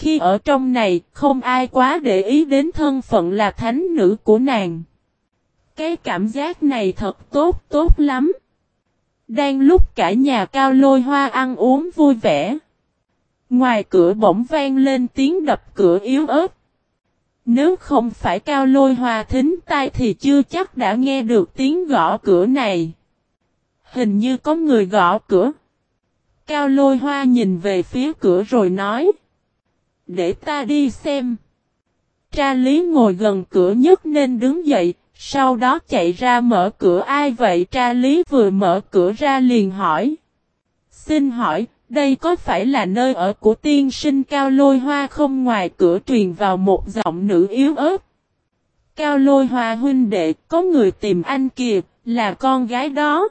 Khi ở trong này, không ai quá để ý đến thân phận là thánh nữ của nàng. Cái cảm giác này thật tốt, tốt lắm. Đang lúc cả nhà cao lôi hoa ăn uống vui vẻ. Ngoài cửa bỗng vang lên tiếng đập cửa yếu ớt. Nếu không phải cao lôi hoa thính tai thì chưa chắc đã nghe được tiếng gõ cửa này. Hình như có người gõ cửa. Cao lôi hoa nhìn về phía cửa rồi nói. Để ta đi xem. Tra lý ngồi gần cửa nhất nên đứng dậy, sau đó chạy ra mở cửa ai vậy tra lý vừa mở cửa ra liền hỏi. Xin hỏi, đây có phải là nơi ở của tiên sinh cao lôi hoa không ngoài cửa truyền vào một giọng nữ yếu ớt. Cao lôi hoa huynh đệ, có người tìm anh kìa, là con gái đó.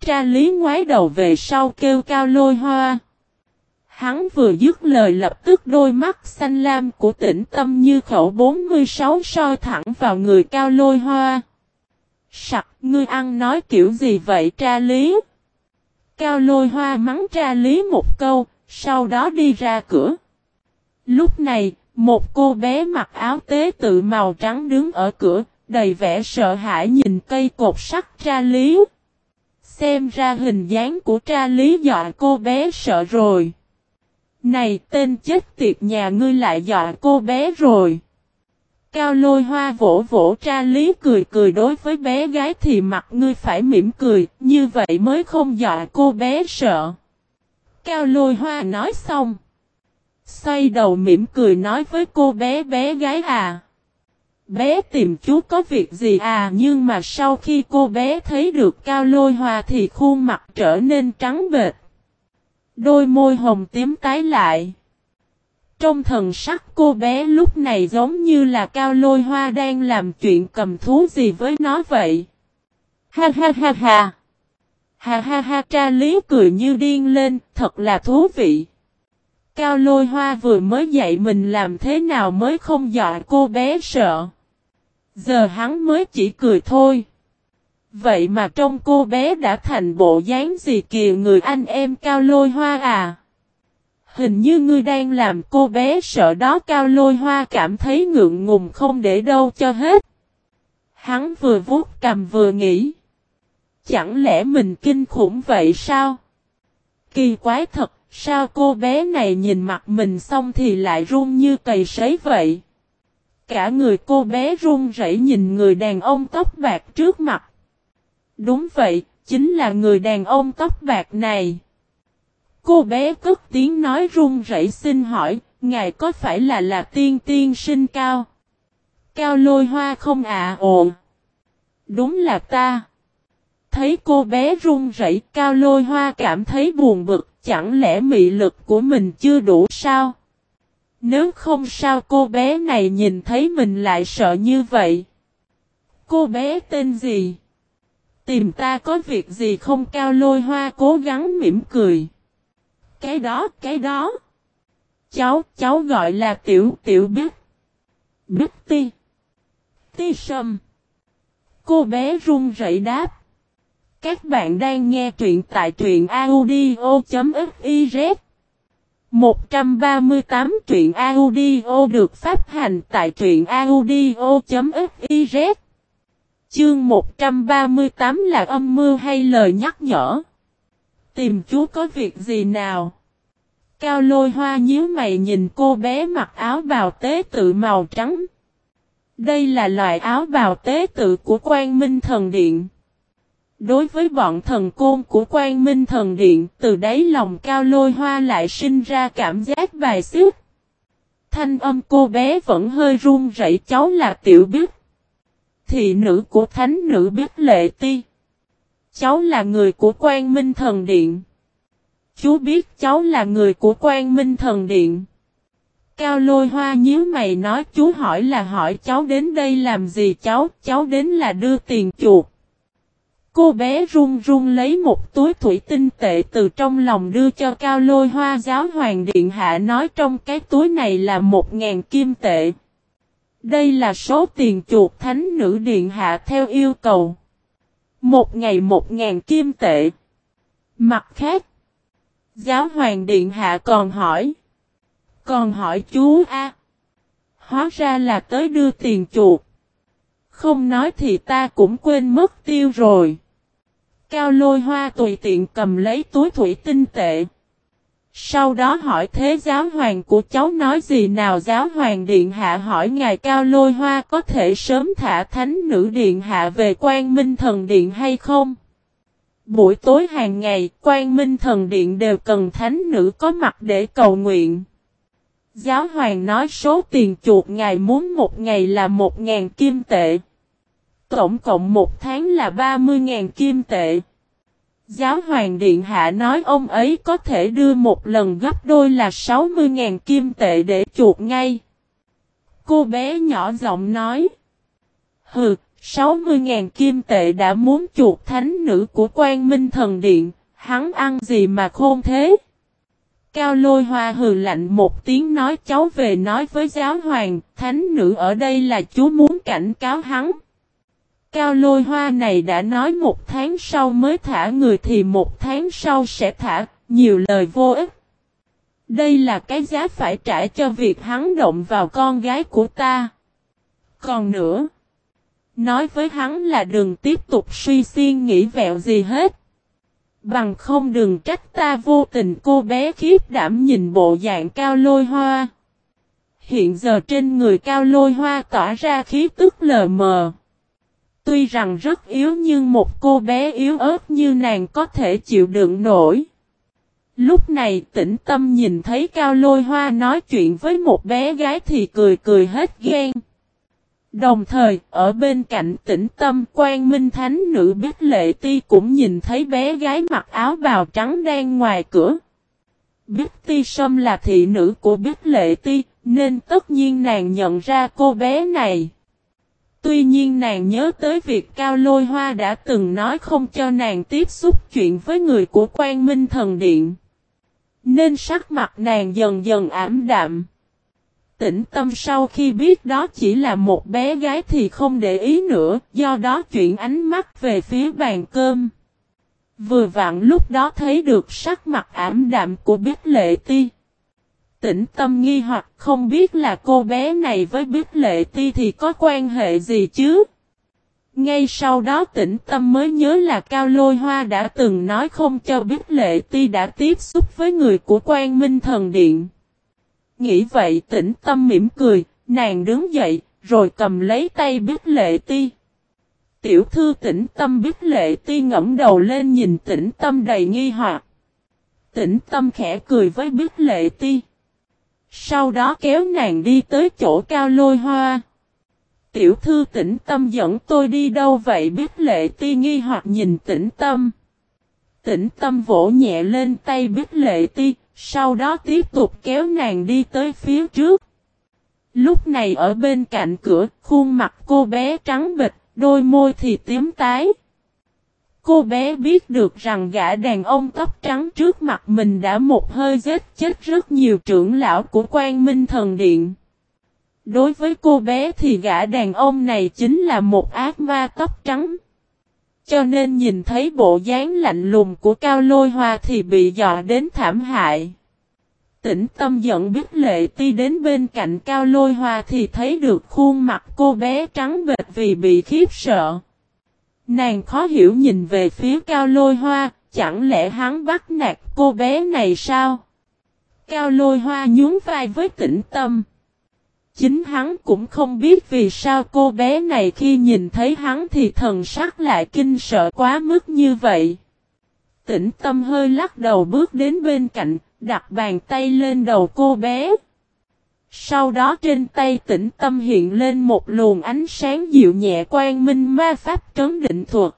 Tra lý ngoái đầu về sau kêu cao lôi hoa. Hắn vừa dứt lời lập tức đôi mắt xanh lam của tĩnh tâm như khẩu 46 soi thẳng vào người cao lôi hoa. Sặc, ngươi ăn nói kiểu gì vậy tra lý? Cao lôi hoa mắng tra lý một câu, sau đó đi ra cửa. Lúc này, một cô bé mặc áo tế tự màu trắng đứng ở cửa, đầy vẻ sợ hãi nhìn cây cột sắt tra lý. Xem ra hình dáng của tra lý dọa cô bé sợ rồi. Này tên chết tiệt nhà ngươi lại dọa cô bé rồi. Cao lôi hoa vỗ vỗ tra lý cười cười đối với bé gái thì mặt ngươi phải mỉm cười, như vậy mới không dọa cô bé sợ. Cao lôi hoa nói xong. Xoay đầu mỉm cười nói với cô bé bé gái à. Bé tìm chú có việc gì à nhưng mà sau khi cô bé thấy được cao lôi hoa thì khuôn mặt trở nên trắng bệt. Đôi môi hồng tím tái lại. Trong thần sắc cô bé lúc này giống như là cao lôi hoa đang làm chuyện cầm thú gì với nó vậy. Ha ha ha ha. Ha ha ha tra lý cười như điên lên, thật là thú vị. Cao lôi hoa vừa mới dạy mình làm thế nào mới không dọa cô bé sợ. Giờ hắn mới chỉ cười thôi. Vậy mà trong cô bé đã thành bộ dáng gì kìa người anh em cao lôi hoa à? Hình như ngươi đang làm cô bé sợ đó cao lôi hoa cảm thấy ngượng ngùng không để đâu cho hết. Hắn vừa vuốt cầm vừa nghĩ. Chẳng lẽ mình kinh khủng vậy sao? Kỳ quái thật, sao cô bé này nhìn mặt mình xong thì lại run như cầy sấy vậy? Cả người cô bé run rẩy nhìn người đàn ông tóc bạc trước mặt. Đúng vậy, chính là người đàn ông tóc bạc này. Cô bé cất tiếng nói run rẩy xin hỏi, ngài có phải là là tiên tiên sinh cao? Cao lôi hoa không ạ à, ồn. Đúng là ta. Thấy cô bé run rẩy cao lôi hoa cảm thấy buồn bực, chẳng lẽ mị lực của mình chưa đủ sao? Nếu không sao cô bé này nhìn thấy mình lại sợ như vậy? Cô bé tên gì? Tìm ta có việc gì không cao lôi hoa cố gắng mỉm cười. Cái đó, cái đó. Cháu, cháu gọi là tiểu, tiểu biết. Biết ti. Ti sâm. Cô bé run rẩy đáp. Các bạn đang nghe truyện tại truyện audio.fiz 138 truyện audio được phát hành tại truyện audio.fiz Chương 138 là âm mưu hay lời nhắc nhở? Tìm chú có việc gì nào? Cao lôi hoa nhíu mày nhìn cô bé mặc áo bào tế tự màu trắng. Đây là loại áo bào tế tự của quan minh thần điện. Đối với bọn thần côn của quan minh thần điện, từ đấy lòng cao lôi hoa lại sinh ra cảm giác bài xước. Thanh âm cô bé vẫn hơi run rẩy cháu là tiểu biết. Thị nữ của thánh nữ biết lệ ti. Cháu là người của quan minh thần điện. Chú biết cháu là người của quan minh thần điện. Cao lôi hoa nhíu mày nói chú hỏi là hỏi cháu đến đây làm gì cháu, cháu đến là đưa tiền chuột. Cô bé run run lấy một túi thủy tinh tệ từ trong lòng đưa cho cao lôi hoa giáo hoàng điện hạ nói trong cái túi này là một ngàn kim tệ. Đây là số tiền chuột thánh nữ điện hạ theo yêu cầu. Một ngày một ngàn kim tệ. Mặt khác, giáo hoàng điện hạ còn hỏi. Còn hỏi chú A. Hóa ra là tới đưa tiền chuột. Không nói thì ta cũng quên mất tiêu rồi. Cao lôi hoa tùy tiện cầm lấy túi thủy tinh tệ. Sau đó hỏi thế giáo hoàng của cháu nói gì nào giáo hoàng điện hạ hỏi ngài cao lôi hoa có thể sớm thả thánh nữ điện hạ về quan minh thần điện hay không? Buổi tối hàng ngày quan minh thần điện đều cần thánh nữ có mặt để cầu nguyện. Giáo hoàng nói số tiền chuột ngài muốn một ngày là một ngàn kim tệ. Tổng cộng một tháng là ba mươi ngàn kim tệ. Giáo hoàng điện hạ nói ông ấy có thể đưa một lần gấp đôi là 60.000 kim tệ để chuột ngay. Cô bé nhỏ giọng nói. Hừ, 60.000 kim tệ đã muốn chuột thánh nữ của quan minh thần điện, hắn ăn gì mà khôn thế? Cao lôi hoa hừ lạnh một tiếng nói cháu về nói với giáo hoàng, thánh nữ ở đây là chú muốn cảnh cáo hắn. Cao lôi hoa này đã nói một tháng sau mới thả người thì một tháng sau sẽ thả, nhiều lời vô ích. Đây là cái giá phải trả cho việc hắn động vào con gái của ta. Còn nữa, nói với hắn là đừng tiếp tục suy xiên nghĩ vẹo gì hết. Bằng không đừng trách ta vô tình cô bé khiếp đảm nhìn bộ dạng cao lôi hoa. Hiện giờ trên người cao lôi hoa tỏa ra khí tức lờ mờ. Tuy rằng rất yếu nhưng một cô bé yếu ớt như nàng có thể chịu đựng nổi. Lúc này tĩnh tâm nhìn thấy cao lôi hoa nói chuyện với một bé gái thì cười cười hết ghen. Đồng thời, ở bên cạnh tĩnh tâm quan minh thánh nữ Bích Lệ Ti cũng nhìn thấy bé gái mặc áo bào trắng đang ngoài cửa. Bích Ti Sâm là thị nữ của Bích Lệ Ti, nên tất nhiên nàng nhận ra cô bé này. Tuy nhiên nàng nhớ tới việc Cao Lôi Hoa đã từng nói không cho nàng tiếp xúc chuyện với người của quan minh thần điện. Nên sắc mặt nàng dần dần ảm đạm. Tĩnh tâm sau khi biết đó chỉ là một bé gái thì không để ý nữa, do đó chuyển ánh mắt về phía bàn cơm. Vừa vặn lúc đó thấy được sắc mặt ảm đạm của Bích Lệ Ti tĩnh tâm nghi hoặc không biết là cô bé này với Bích Lệ Ti thì có quan hệ gì chứ. Ngay sau đó tĩnh tâm mới nhớ là Cao Lôi Hoa đã từng nói không cho Bích Lệ Ti đã tiếp xúc với người của quan minh thần điện. Nghĩ vậy tĩnh tâm mỉm cười, nàng đứng dậy, rồi cầm lấy tay Bích Lệ Ti. Tiểu thư tĩnh tâm Bích Lệ Ti ngẫm đầu lên nhìn tĩnh tâm đầy nghi hoặc. Tĩnh tâm khẽ cười với Bích Lệ Ti. Sau đó kéo nàng đi tới chỗ cao lôi hoa. Tiểu thư tĩnh tâm dẫn tôi đi đâu vậy biết lệ ti nghi hoặc nhìn tĩnh tâm. Tĩnh tâm vỗ nhẹ lên tay biết lệ ti, sau đó tiếp tục kéo nàng đi tới phía trước. Lúc này ở bên cạnh cửa, khuôn mặt cô bé trắng bịch, đôi môi thì tím tái. Cô bé biết được rằng gã đàn ông tóc trắng trước mặt mình đã một hơi giết chết rất nhiều trưởng lão của quan minh thần điện. Đối với cô bé thì gã đàn ông này chính là một ác ma tóc trắng. Cho nên nhìn thấy bộ dáng lạnh lùng của Cao Lôi Hoa thì bị dọa đến thảm hại. Tĩnh tâm giận biết lệ ti đến bên cạnh Cao Lôi Hoa thì thấy được khuôn mặt cô bé trắng bệt vì bị khiếp sợ. Nàng khó hiểu nhìn về phía cao lôi hoa, chẳng lẽ hắn bắt nạt cô bé này sao? Cao lôi hoa nhún vai với tĩnh tâm. Chính hắn cũng không biết vì sao cô bé này khi nhìn thấy hắn thì thần sắc lại kinh sợ quá mức như vậy. Tĩnh tâm hơi lắc đầu bước đến bên cạnh, đặt bàn tay lên đầu cô bé. Sau đó trên tay tĩnh tâm hiện lên một luồng ánh sáng dịu nhẹ quan minh ma pháp trấn định thuật.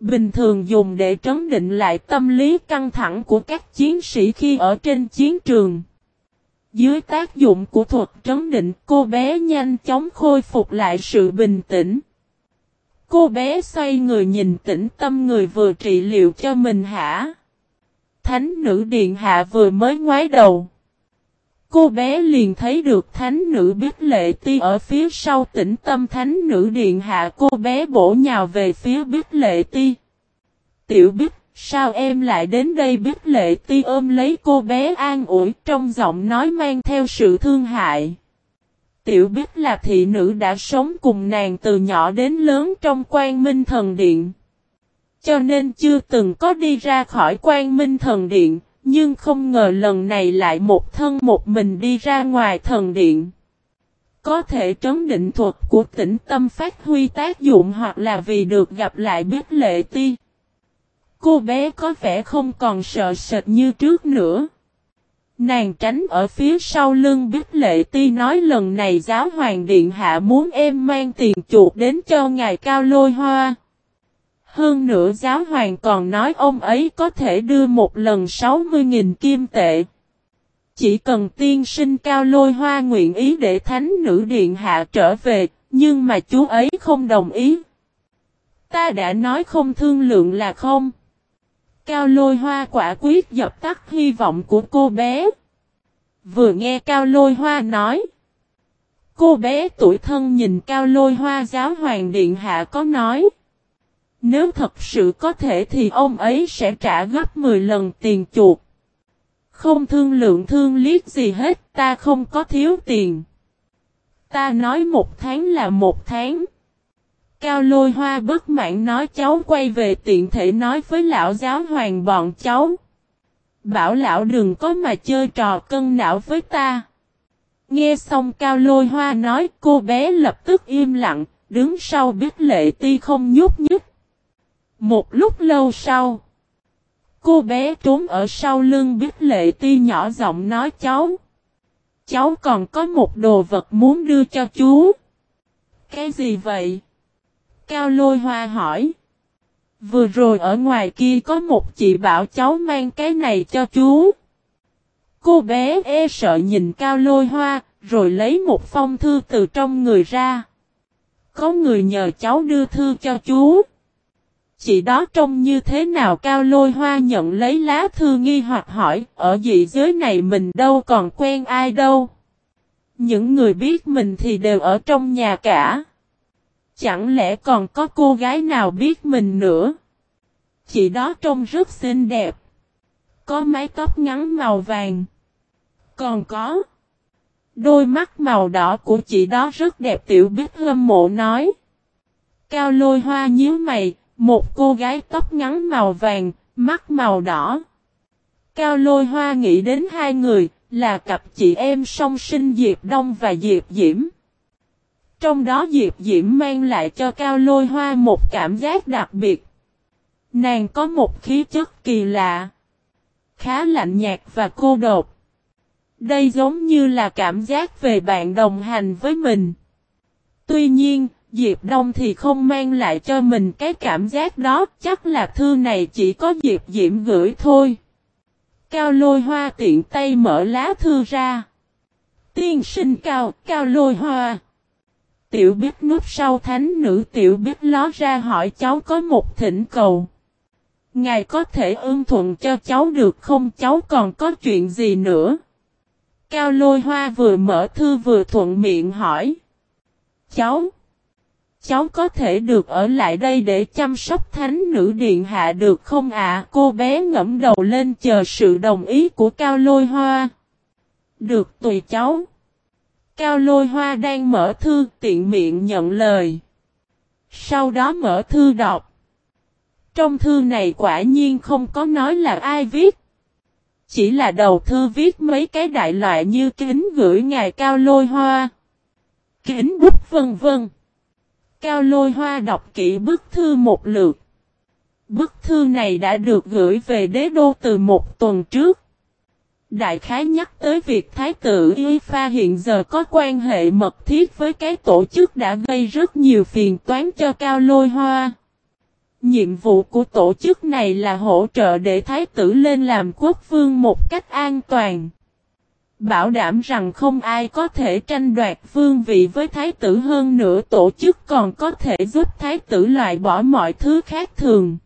Bình thường dùng để trấn định lại tâm lý căng thẳng của các chiến sĩ khi ở trên chiến trường. Dưới tác dụng của thuật trấn định, cô bé nhanh chóng khôi phục lại sự bình tĩnh. Cô bé xoay người nhìn tĩnh tâm người vừa trị liệu cho mình hả? Thánh nữ điện hạ vừa mới ngoái đầu. Cô bé liền thấy được thánh nữ biết lệ ti ở phía sau tĩnh tâm thánh nữ điện hạ cô bé bổ nhào về phía biết lệ ti. Tiểu biết, Sao em lại đến đây biết lệ ti ôm lấy cô bé an ủi trong giọng nói mang theo sự thương hại. Tiểu biết là thị nữ đã sống cùng nàng từ nhỏ đến lớn trong quan minh thần điện. Cho nên chưa từng có đi ra khỏi quan minh thần điện, nhưng không ngờ lần này lại một thân một mình đi ra ngoài thần điện. Có thể trấn định thuật của tĩnh tâm phát huy tác dụng hoặc là vì được gặp lại biết lệ ti. Cô bé có vẻ không còn sợ sệt như trước nữa. Nàng tránh ở phía sau lưng biết lệ ti nói lần này giáo hoàng điện hạ muốn em mang tiền chuột đến cho ngài cao lôi hoa. Hơn nữa giáo hoàng còn nói ông ấy có thể đưa một lần 60.000 kim tệ. Chỉ cần tiên sinh cao lôi hoa nguyện ý để thánh nữ điện hạ trở về, nhưng mà chú ấy không đồng ý. Ta đã nói không thương lượng là không. Cao lôi hoa quả quyết dập tắt hy vọng của cô bé. Vừa nghe Cao lôi hoa nói. Cô bé tuổi thân nhìn Cao lôi hoa giáo hoàng điện hạ có nói. Nếu thật sự có thể thì ông ấy sẽ trả gấp 10 lần tiền chuột. Không thương lượng thương liếc gì hết, ta không có thiếu tiền. Ta nói một tháng là một tháng. Cao lôi hoa bất mãn nói cháu quay về tiện thể nói với lão giáo hoàng bọn cháu. Bảo lão đừng có mà chơi trò cân não với ta. Nghe xong cao lôi hoa nói cô bé lập tức im lặng, đứng sau biết lệ ti không nhúc nhích. Một lúc lâu sau, cô bé trốn ở sau lưng biết lệ ti nhỏ giọng nói cháu. Cháu còn có một đồ vật muốn đưa cho chú. Cái gì vậy? Cao lôi hoa hỏi. Vừa rồi ở ngoài kia có một chị bảo cháu mang cái này cho chú. Cô bé e sợ nhìn cao lôi hoa, rồi lấy một phong thư từ trong người ra. Có người nhờ cháu đưa thư cho chú. Chị đó trông như thế nào cao lôi hoa nhận lấy lá thư nghi hoặc hỏi, ở dị giới này mình đâu còn quen ai đâu. Những người biết mình thì đều ở trong nhà cả. Chẳng lẽ còn có cô gái nào biết mình nữa? Chị đó trông rất xinh đẹp. Có mái tóc ngắn màu vàng. Còn có. Đôi mắt màu đỏ của chị đó rất đẹp tiểu biết hâm mộ nói. Cao lôi hoa nhíu mày, một cô gái tóc ngắn màu vàng, mắt màu đỏ. Cao lôi hoa nghĩ đến hai người, là cặp chị em song sinh Diệp Đông và Diệp Diễm. Trong đó Diệp Diễm mang lại cho Cao Lôi Hoa một cảm giác đặc biệt. Nàng có một khí chất kỳ lạ. Khá lạnh nhạt và cô độc. Đây giống như là cảm giác về bạn đồng hành với mình. Tuy nhiên, Diệp Đông thì không mang lại cho mình cái cảm giác đó, chắc là thư này chỉ có Diệp Diễm gửi thôi. Cao lôi hoa tiện tay mở lá thư ra. Tiên sinh cao, cao lôi hoa. Tiểu biết núp sau thánh nữ tiểu biết ló ra hỏi cháu có một thỉnh cầu. Ngài có thể ưng thuận cho cháu được không cháu còn có chuyện gì nữa? Cao lôi hoa vừa mở thư vừa thuận miệng hỏi. Cháu! Cháu có thể được ở lại đây để chăm sóc thánh nữ điện hạ được không ạ? Cô bé ngẫm đầu lên chờ sự đồng ý của Cao lôi hoa. Được tùy cháu. Cao lôi hoa đang mở thư, tiện miệng nhận lời. Sau đó mở thư đọc. Trong thư này quả nhiên không có nói là ai viết. Chỉ là đầu thư viết mấy cái đại loại như kính gửi ngài cao lôi hoa. Kính bút, vân vân. Cao lôi hoa đọc kỹ bức thư một lượt. Bức thư này đã được gửi về đế đô từ một tuần trước. Đại khái nhắc tới việc Thái tử Y Pha hiện giờ có quan hệ mật thiết với cái tổ chức đã gây rất nhiều phiền toán cho Cao Lôi Hoa. Nhiệm vụ của tổ chức này là hỗ trợ để Thái tử lên làm quốc vương một cách an toàn. Bảo đảm rằng không ai có thể tranh đoạt vương vị với Thái tử hơn nữa, tổ chức còn có thể giúp Thái tử loại bỏ mọi thứ khác thường.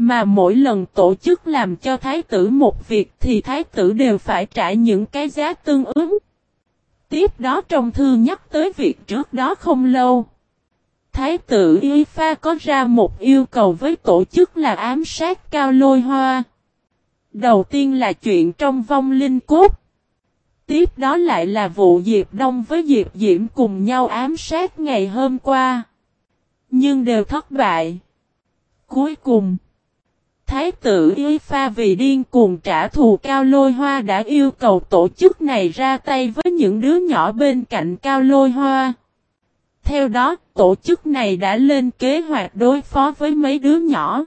Mà mỗi lần tổ chức làm cho thái tử một việc thì thái tử đều phải trả những cái giá tương ứng. Tiếp đó trong thư nhắc tới việc trước đó không lâu. Thái tử Y Pha có ra một yêu cầu với tổ chức là ám sát cao lôi hoa. Đầu tiên là chuyện trong vong linh cốt. Tiếp đó lại là vụ Diệp Đông với Diệp Diễm cùng nhau ám sát ngày hôm qua. Nhưng đều thất bại. Cuối cùng, Thái tử Y Pha vì điên cuồng trả thù Cao Lôi Hoa đã yêu cầu tổ chức này ra tay với những đứa nhỏ bên cạnh Cao Lôi Hoa. Theo đó, tổ chức này đã lên kế hoạch đối phó với mấy đứa nhỏ.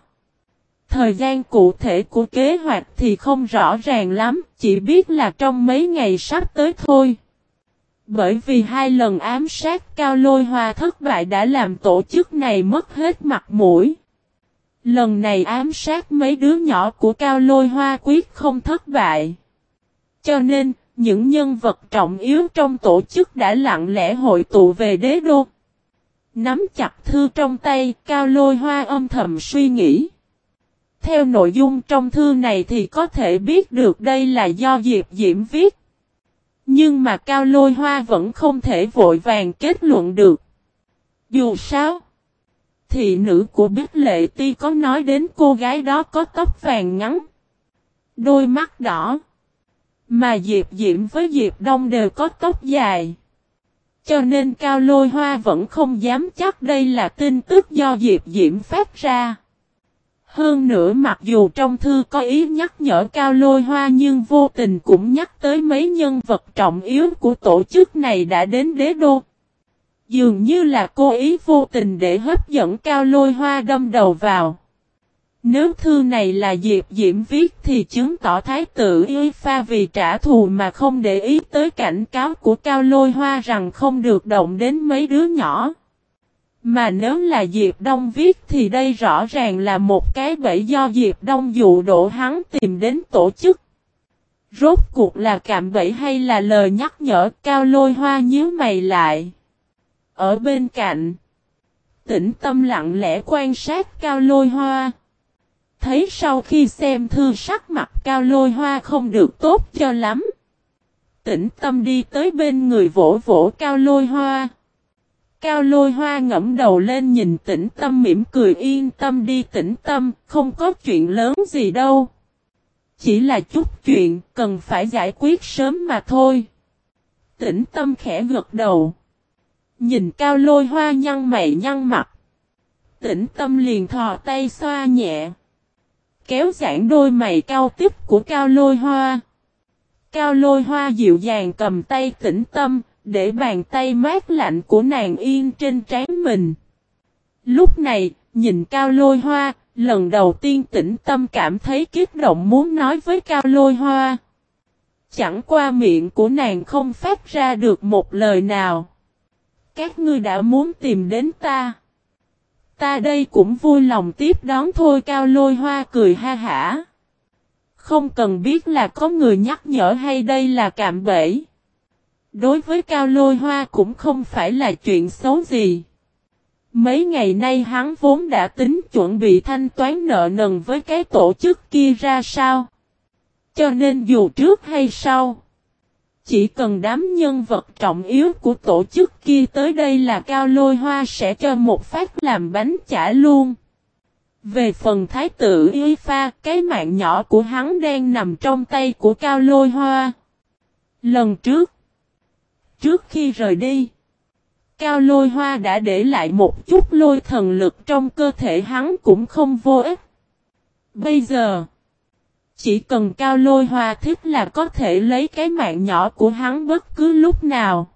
Thời gian cụ thể của kế hoạch thì không rõ ràng lắm, chỉ biết là trong mấy ngày sắp tới thôi. Bởi vì hai lần ám sát cao lôi hoa thất bại đã làm tổ chức này mất hết mặt mũi. Lần này ám sát mấy đứa nhỏ của cao lôi hoa quyết không thất bại. Cho nên, những nhân vật trọng yếu trong tổ chức đã lặng lẽ hội tụ về đế đô. Nắm chặt thư trong tay, cao lôi hoa âm thầm suy nghĩ. Theo nội dung trong thư này thì có thể biết được đây là do Diệp Diễm viết. Nhưng mà Cao Lôi Hoa vẫn không thể vội vàng kết luận được. Dù sao, thị nữ của Bích Lệ Ti có nói đến cô gái đó có tóc vàng ngắn, đôi mắt đỏ. Mà Diệp Diễm với Diệp Đông đều có tóc dài. Cho nên Cao Lôi Hoa vẫn không dám chắc đây là tin tức do Diệp Diễm phát ra. Hơn nữa mặc dù trong thư có ý nhắc nhở Cao Lôi Hoa nhưng vô tình cũng nhắc tới mấy nhân vật trọng yếu của tổ chức này đã đến đế đô. Dường như là cô ý vô tình để hấp dẫn Cao Lôi Hoa đâm đầu vào. Nếu thư này là Diệp Diễm viết thì chứng tỏ Thái tử Y Pha vì trả thù mà không để ý tới cảnh cáo của Cao Lôi Hoa rằng không được động đến mấy đứa nhỏ. Mà nếu là Diệp Đông viết thì đây rõ ràng là một cái bẫy do Diệp Đông dụ đổ hắn tìm đến tổ chức. Rốt cuộc là cạm bẫy hay là lời nhắc nhở cao lôi hoa nhíu mày lại. Ở bên cạnh, tĩnh tâm lặng lẽ quan sát cao lôi hoa. Thấy sau khi xem thư sắc mặt cao lôi hoa không được tốt cho lắm. Tĩnh tâm đi tới bên người vỗ vỗ cao lôi hoa. Cao lôi hoa ngẫm đầu lên nhìn tĩnh tâm mỉm cười yên tâm đi tĩnh tâm, không có chuyện lớn gì đâu. Chỉ là chút chuyện cần phải giải quyết sớm mà thôi. Tĩnh tâm khẽ gật đầu. Nhìn cao lôi hoa nhăn mày nhăn mặt. Tĩnh tâm liền thò tay xoa nhẹ. Kéo giãn đôi mày cao tiếp của cao lôi hoa. Cao lôi hoa dịu dàng cầm tay tĩnh tâm, để bàn tay mát lạnh của nàng yên trên trán mình. Lúc này, nhìn cao lôi hoa, lần đầu tiên tĩnh tâm cảm thấy kích động muốn nói với cao lôi hoa. Chẳng qua miệng của nàng không phát ra được một lời nào. Các ngươi đã muốn tìm đến ta. Ta đây cũng vui lòng tiếp đón thôi cao lôi hoa cười ha hả. Không cần biết là có người nhắc nhở hay đây là cạm bẫy. Đối với Cao Lôi Hoa cũng không phải là chuyện xấu gì. Mấy ngày nay hắn vốn đã tính chuẩn bị thanh toán nợ nần với cái tổ chức kia ra sao. Cho nên dù trước hay sau, chỉ cần đám nhân vật trọng yếu của tổ chức kia tới đây là Cao Lôi Hoa sẽ cho một phát làm bánh chả luôn. Về phần thái tử Y Pha, cái mạng nhỏ của hắn đang nằm trong tay của Cao Lôi Hoa. Lần trước, Trước khi rời đi, Cao lôi hoa đã để lại một chút lôi thần lực trong cơ thể hắn cũng không vô ích. Bây giờ, chỉ cần cao lôi hoa thích là có thể lấy cái mạng nhỏ của hắn bất cứ lúc nào.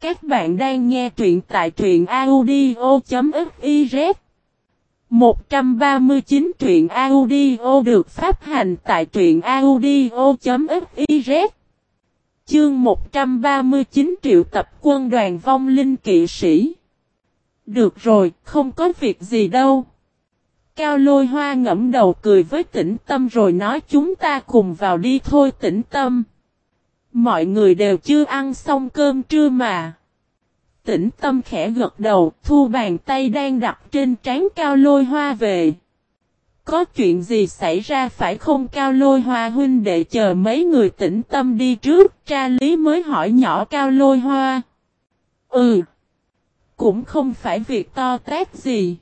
Các bạn đang nghe truyện tại truyện audio.fiz 139 truyện audio được phát hành tại truyện audio.fiz Chương 139 triệu tập quân đoàn vong linh kỵ sĩ. Được rồi, không có việc gì đâu. Cao lôi hoa ngẫm đầu cười với tĩnh tâm rồi nói chúng ta cùng vào đi thôi tĩnh tâm. Mọi người đều chưa ăn xong cơm trưa mà. Tĩnh tâm khẽ gật đầu, thu bàn tay đang đặt trên trán cao lôi hoa về. Có chuyện gì xảy ra phải không cao lôi hoa huynh để chờ mấy người tĩnh tâm đi trước, tra lý mới hỏi nhỏ cao lôi hoa. Ừ. Cũng không phải việc to tát gì.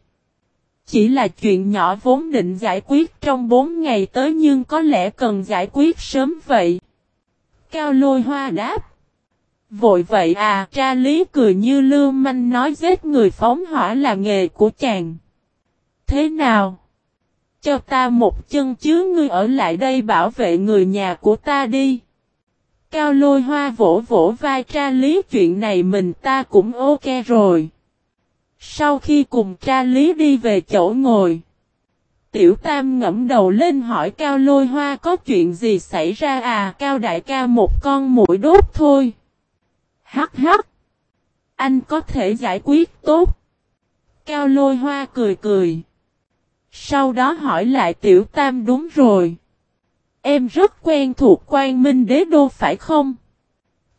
Chỉ là chuyện nhỏ vốn định giải quyết trong 4 ngày tới nhưng có lẽ cần giải quyết sớm vậy. Cao lôi hoa đáp. Vội vậy à, tra lý cười như lưu manh nói giết người phóng hỏa là nghề của chàng. Thế nào? Cho ta một chân chứ ngươi ở lại đây bảo vệ người nhà của ta đi. Cao lôi hoa vỗ vỗ vai tra lý chuyện này mình ta cũng ok rồi. Sau khi cùng tra lý đi về chỗ ngồi. Tiểu Tam ngẫm đầu lên hỏi Cao Lôi Hoa có chuyện gì xảy ra à Cao đại ca một con mũi đốt thôi. Hắc hắc. Anh có thể giải quyết tốt. Cao Lôi Hoa cười cười. Sau đó hỏi lại Tiểu Tam đúng rồi. Em rất quen thuộc quan minh đế đô phải không?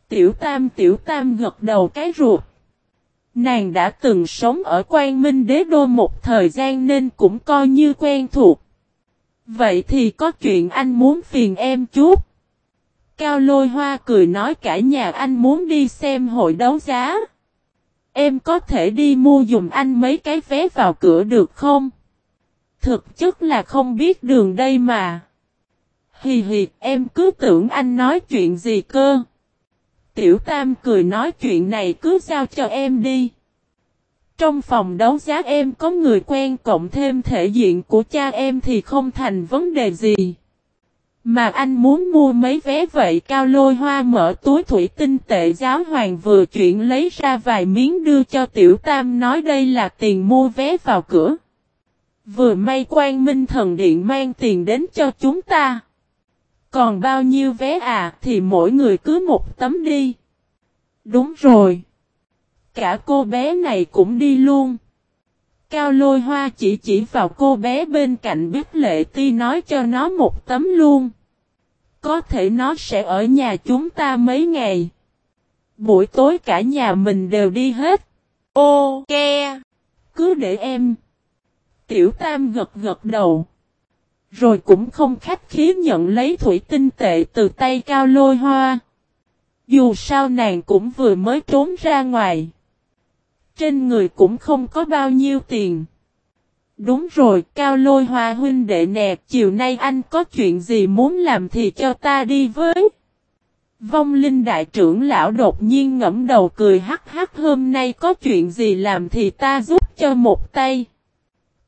Tiểu Tam Tiểu Tam gật đầu cái ruột. Nàng đã từng sống ở quan minh đế đô một thời gian nên cũng coi như quen thuộc. Vậy thì có chuyện anh muốn phiền em chút. Cao lôi hoa cười nói cả nhà anh muốn đi xem hội đấu giá. Em có thể đi mua dùm anh mấy cái vé vào cửa được không? Thực chất là không biết đường đây mà. Hì hì, em cứ tưởng anh nói chuyện gì cơ. Tiểu Tam cười nói chuyện này cứ giao cho em đi. Trong phòng đấu giá em có người quen cộng thêm thể diện của cha em thì không thành vấn đề gì. Mà anh muốn mua mấy vé vậy cao lôi hoa mở túi thủy tinh tệ giáo hoàng vừa chuyển lấy ra vài miếng đưa cho tiểu tam nói đây là tiền mua vé vào cửa. Vừa may quan minh thần điện mang tiền đến cho chúng ta. Còn bao nhiêu vé à thì mỗi người cứ một tấm đi. Đúng rồi. Cả cô bé này cũng đi luôn. Cao lôi hoa chỉ chỉ vào cô bé bên cạnh biết lệ ti nói cho nó một tấm luôn. Có thể nó sẽ ở nhà chúng ta mấy ngày. Buổi tối cả nhà mình đều đi hết. Ok. Cứ để em. Tiểu Tam gật gật đầu. Rồi cũng không khách khí nhận lấy thủy tinh tệ từ tay cao lôi hoa. Dù sao nàng cũng vừa mới trốn ra ngoài. Trên người cũng không có bao nhiêu tiền. Đúng rồi, cao lôi hoa huynh đệ nè, chiều nay anh có chuyện gì muốn làm thì cho ta đi với. Vong linh đại trưởng lão đột nhiên ngẫm đầu cười hắc hắc hôm nay có chuyện gì làm thì ta giúp cho một tay.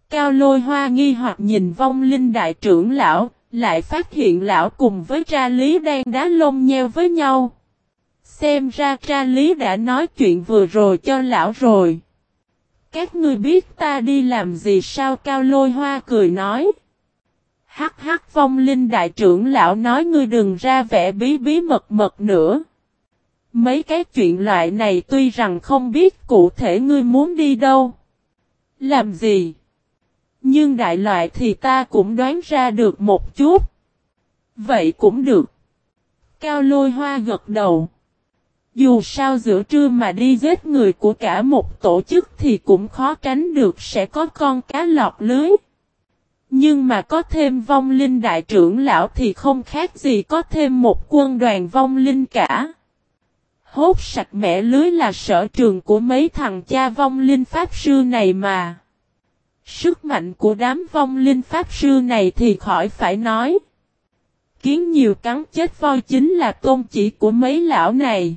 Cao lôi hoa nghi hoặc nhìn vong linh đại trưởng lão, lại phát hiện lão cùng với tra lý đang đá lông nheo với nhau. Xem ra tra lý đã nói chuyện vừa rồi cho lão rồi. Các ngươi biết ta đi làm gì sao cao lôi hoa cười nói. Hắc hắc vong linh đại trưởng lão nói ngươi đừng ra vẻ bí bí mật mật nữa. Mấy cái chuyện loại này tuy rằng không biết cụ thể ngươi muốn đi đâu. Làm gì? Nhưng đại loại thì ta cũng đoán ra được một chút. Vậy cũng được. Cao lôi hoa gật đầu. Dù sao giữa trưa mà đi giết người của cả một tổ chức thì cũng khó tránh được sẽ có con cá lọt lưới. Nhưng mà có thêm vong linh đại trưởng lão thì không khác gì có thêm một quân đoàn vong linh cả. Hốt sạch mẻ lưới là sở trường của mấy thằng cha vong linh pháp sư này mà. Sức mạnh của đám vong linh pháp sư này thì khỏi phải nói. Kiến nhiều cắn chết voi chính là tôn chỉ của mấy lão này.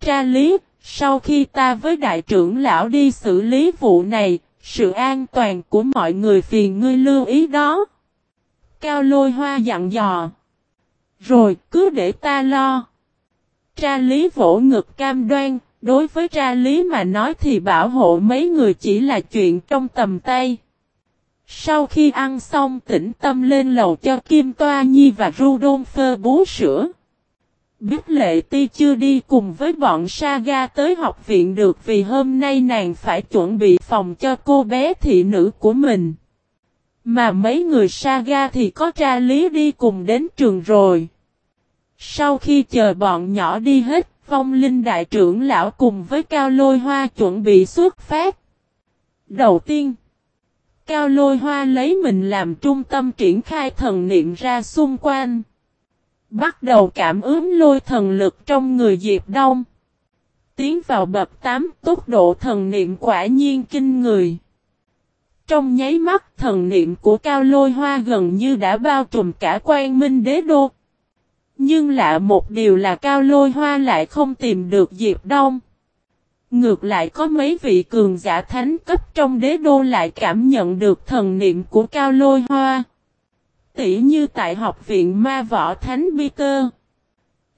Tra lý, sau khi ta với đại trưởng lão đi xử lý vụ này, sự an toàn của mọi người phiền ngươi lưu ý đó. Cao lôi hoa dặn dò. Rồi cứ để ta lo. Tra lý vỗ ngực cam đoan, đối với ra lý mà nói thì bảo hộ mấy người chỉ là chuyện trong tầm tay. Sau khi ăn xong tĩnh tâm lên lầu cho Kim Toa Nhi và Rudolfo bú sữa. Biết lệ ti chưa đi cùng với bọn Saga tới học viện được vì hôm nay nàng phải chuẩn bị phòng cho cô bé thị nữ của mình. Mà mấy người Saga thì có ra lý đi cùng đến trường rồi. Sau khi chờ bọn nhỏ đi hết, phong linh đại trưởng lão cùng với cao lôi hoa chuẩn bị xuất phát. Đầu tiên, cao lôi hoa lấy mình làm trung tâm triển khai thần niệm ra xung quanh. Bắt đầu cảm ứng lôi thần lực trong người Diệp Đông. tiến vào bậc 8, tốc độ thần niệm quả nhiên kinh người. Trong nháy mắt thần niệm của Cao Lôi Hoa gần như đã bao trùm cả quan minh đế đô. Nhưng lạ một điều là Cao Lôi Hoa lại không tìm được Diệp Đông. Ngược lại có mấy vị cường giả thánh cấp trong đế đô lại cảm nhận được thần niệm của Cao Lôi Hoa. Tỷ như tại học viện ma võ thánh Peter.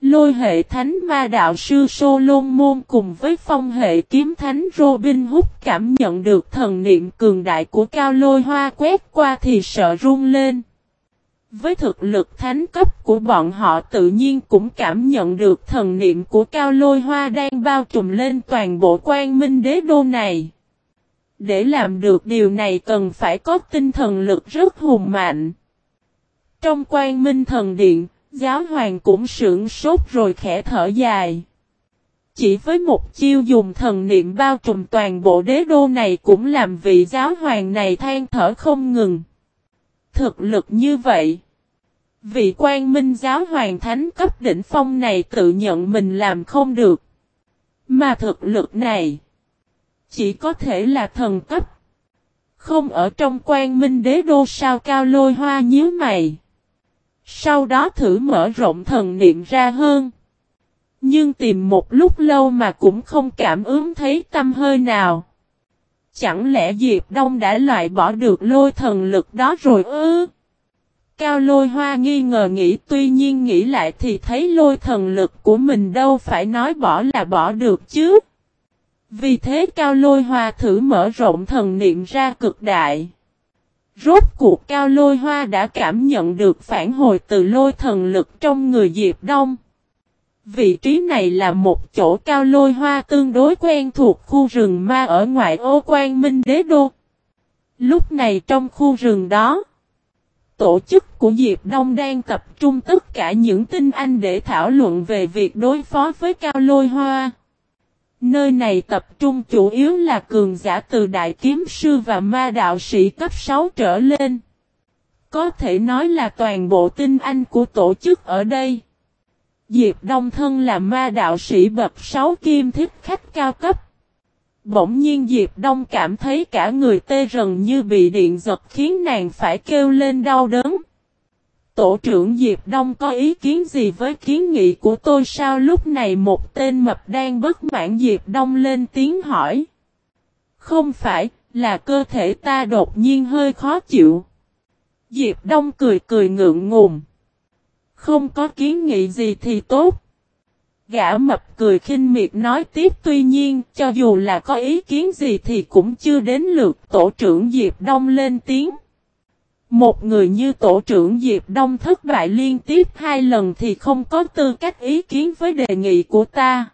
Lôi hệ thánh ma đạo sư Solomon cùng với phong hệ kiếm thánh Robin Hood cảm nhận được thần niệm cường đại của cao lôi hoa quét qua thì sợ run lên. Với thực lực thánh cấp của bọn họ tự nhiên cũng cảm nhận được thần niệm của cao lôi hoa đang bao trùm lên toàn bộ quan minh đế đô này. Để làm được điều này cần phải có tinh thần lực rất hùng mạnh. Trong quan minh thần điện, Giáo hoàng cũng sưởng sốt rồi khẽ thở dài. Chỉ với một chiêu dùng thần niệm bao trùm toàn bộ đế đô này cũng làm vị giáo hoàng này than thở không ngừng. Thực lực như vậy. Vị quan minh giáo hoàng thánh cấp đỉnh phong này tự nhận mình làm không được. Mà thực lực này. Chỉ có thể là thần cấp. Không ở trong quan minh đế đô sao cao lôi hoa nhíu mày. Sau đó thử mở rộng thần niệm ra hơn. Nhưng tìm một lúc lâu mà cũng không cảm ứng thấy tâm hơi nào. Chẳng lẽ Diệp Đông đã loại bỏ được lôi thần lực đó rồi ư? Cao lôi hoa nghi ngờ nghĩ, tuy nhiên nghĩ lại thì thấy lôi thần lực của mình đâu phải nói bỏ là bỏ được chứ. Vì thế cao lôi hoa thử mở rộng thần niệm ra cực đại. Rốt cuộc cao lôi hoa đã cảm nhận được phản hồi từ lôi thần lực trong người Diệp Đông. Vị trí này là một chỗ cao lôi hoa tương đối quen thuộc khu rừng ma ở ngoại ô quan minh đế đô. Lúc này trong khu rừng đó, tổ chức của Diệp Đông đang tập trung tất cả những tinh anh để thảo luận về việc đối phó với cao lôi hoa. Nơi này tập trung chủ yếu là cường giả từ đại kiếm sư và ma đạo sĩ cấp 6 trở lên. Có thể nói là toàn bộ tinh anh của tổ chức ở đây. Diệp Đông Thân là ma đạo sĩ bậc 6 kim thiết khách cao cấp. Bỗng nhiên Diệp Đông cảm thấy cả người tê rần như bị điện giật khiến nàng phải kêu lên đau đớn. Tổ trưởng Diệp Đông có ý kiến gì với kiến nghị của tôi sao lúc này một tên mập đang bất mãn Diệp Đông lên tiếng hỏi. Không phải, là cơ thể ta đột nhiên hơi khó chịu. Diệp Đông cười cười ngượng ngùng. Không có kiến nghị gì thì tốt. Gã mập cười khinh miệt nói tiếp tuy nhiên cho dù là có ý kiến gì thì cũng chưa đến lượt tổ trưởng Diệp Đông lên tiếng. Một người như tổ trưởng Diệp Đông thất bại liên tiếp hai lần thì không có tư cách ý kiến với đề nghị của ta.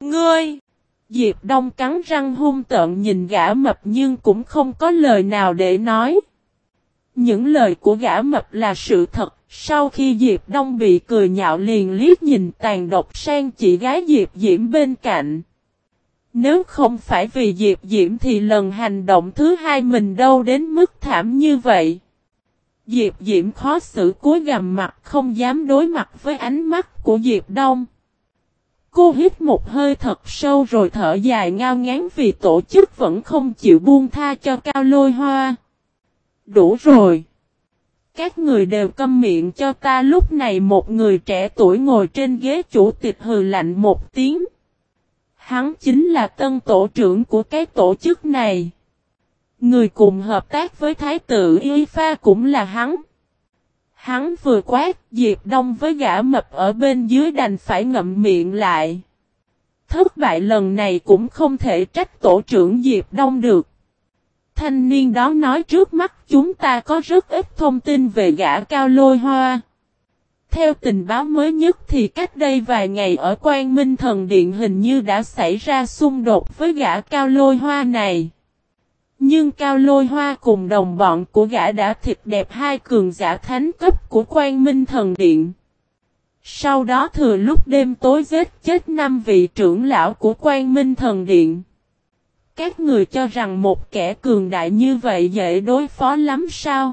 Ngươi! Diệp Đông cắn răng hung tợn nhìn gã mập nhưng cũng không có lời nào để nói. Những lời của gã mập là sự thật, sau khi Diệp Đông bị cười nhạo liền liếc nhìn tàn độc sang chị gái Diệp Diễm bên cạnh. Nếu không phải vì Diệp Diễm thì lần hành động thứ hai mình đâu đến mức thảm như vậy. Diệp Diễm khó xử cúi gầm mặt không dám đối mặt với ánh mắt của Diệp Đông. Cô hít một hơi thật sâu rồi thở dài ngao ngán vì tổ chức vẫn không chịu buông tha cho cao lôi hoa. Đủ rồi. Các người đều câm miệng cho ta, lúc này một người trẻ tuổi ngồi trên ghế chủ tịch hừ lạnh một tiếng. Hắn chính là tân tổ trưởng của cái tổ chức này. Người cùng hợp tác với thái tử Y Pha cũng là hắn. Hắn vừa quát, Diệp Đông với gã mập ở bên dưới đành phải ngậm miệng lại. Thất bại lần này cũng không thể trách tổ trưởng Diệp Đông được. Thanh niên đó nói trước mắt, chúng ta có rất ít thông tin về gã cao lôi hoa. Theo tình báo mới nhất thì cách đây vài ngày ở Quan Minh Thần Điện hình như đã xảy ra xung đột với gã cao lôi hoa này. Nhưng Cao Lôi Hoa cùng đồng bọn của gã đã thịt đẹp hai cường giả thánh cấp của Quan Minh Thần Điện. Sau đó thừa lúc đêm tối giết chết năm vị trưởng lão của Quan Minh Thần Điện. Các người cho rằng một kẻ cường đại như vậy dễ đối phó lắm sao?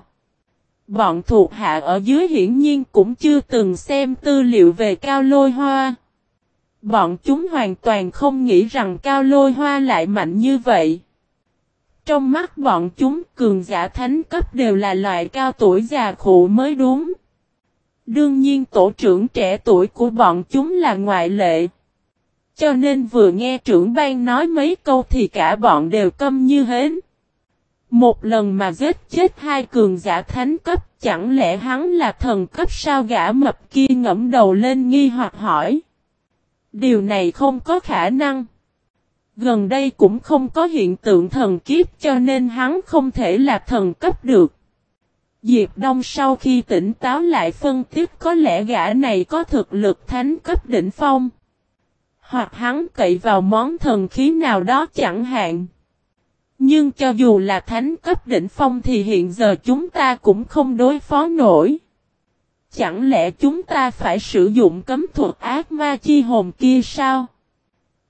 Bọn thuộc hạ ở dưới hiển nhiên cũng chưa từng xem tư liệu về Cao Lôi Hoa. Bọn chúng hoàn toàn không nghĩ rằng cao lôi hoa lại mạnh như vậy. Trong mắt bọn chúng, cường giả thánh cấp đều là loại cao tuổi già khụ mới đúng. Đương nhiên, tổ trưởng trẻ tuổi của bọn chúng là ngoại lệ. Cho nên vừa nghe trưởng ban nói mấy câu thì cả bọn đều câm như hến. Một lần mà giết chết hai cường giả thánh cấp, chẳng lẽ hắn là thần cấp sao gã mập kia ngẫm đầu lên nghi hoặc hỏi. Điều này không có khả năng. Gần đây cũng không có hiện tượng thần kiếp cho nên hắn không thể là thần cấp được. Diệp Đông sau khi tỉnh táo lại phân tích có lẽ gã này có thực lực thánh cấp đỉnh phong. Hoặc hắn cậy vào món thần khí nào đó chẳng hạn. Nhưng cho dù là thánh cấp đỉnh phong thì hiện giờ chúng ta cũng không đối phó nổi. Chẳng lẽ chúng ta phải sử dụng cấm thuật ác ma chi hồn kia sao?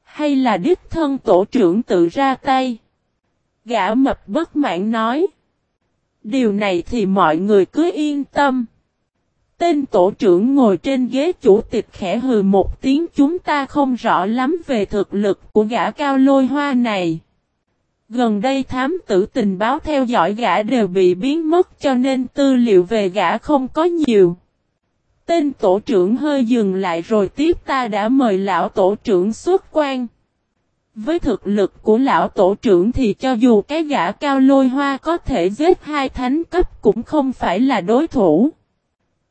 Hay là đích thân tổ trưởng tự ra tay? Gã mập bất mãn nói. Điều này thì mọi người cứ yên tâm. Tên tổ trưởng ngồi trên ghế chủ tịch khẽ hừ một tiếng, chúng ta không rõ lắm về thực lực của gã cao lôi hoa này. Gần đây thám tử tình báo theo dõi gã đều bị biến mất, cho nên tư liệu về gã không có nhiều. Tên tổ trưởng hơi dừng lại rồi tiếp, ta đã mời lão tổ trưởng xuất quan. Với thực lực của lão tổ trưởng thì cho dù cái gã cao lôi hoa có thể giết hai thánh cấp cũng không phải là đối thủ.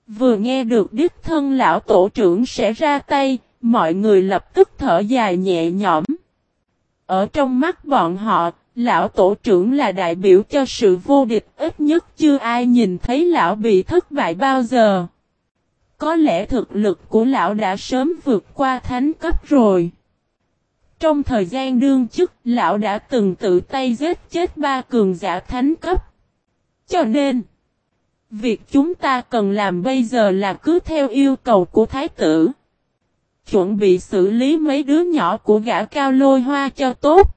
Vừa nghe được đích thân lão tổ trưởng sẽ ra tay, mọi người lập tức thở dài nhẹ nhõm. Ở trong mắt bọn họ, lão tổ trưởng là đại biểu cho sự vô địch ít nhất chưa ai nhìn thấy lão bị thất bại bao giờ. Có lẽ thực lực của lão đã sớm vượt qua thánh cấp rồi. Trong thời gian đương chức, lão đã từng tự tay giết chết ba cường giả thánh cấp. Cho nên, việc chúng ta cần làm bây giờ là cứ theo yêu cầu của thái tử. Chuẩn bị xử lý mấy đứa nhỏ của gã cao lôi hoa cho tốt.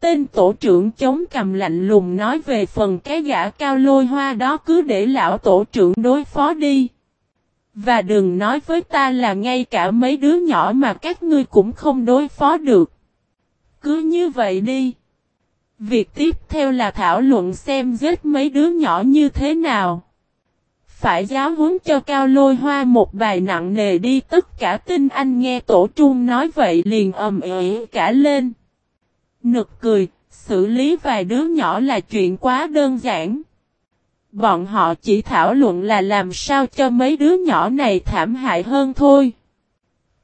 Tên tổ trưởng chống cầm lạnh lùng nói về phần cái gã cao lôi hoa đó cứ để lão tổ trưởng đối phó đi. Và đừng nói với ta là ngay cả mấy đứa nhỏ mà các ngươi cũng không đối phó được. Cứ như vậy đi. Việc tiếp theo là thảo luận xem giết mấy đứa nhỏ như thế nào. Phải giáo huấn cho Cao Lôi Hoa một bài nặng nề đi tất cả tinh anh nghe tổ trung nói vậy liền ầm ĩ cả lên. Nực cười, xử lý vài đứa nhỏ là chuyện quá đơn giản. Bọn họ chỉ thảo luận là làm sao cho mấy đứa nhỏ này thảm hại hơn thôi.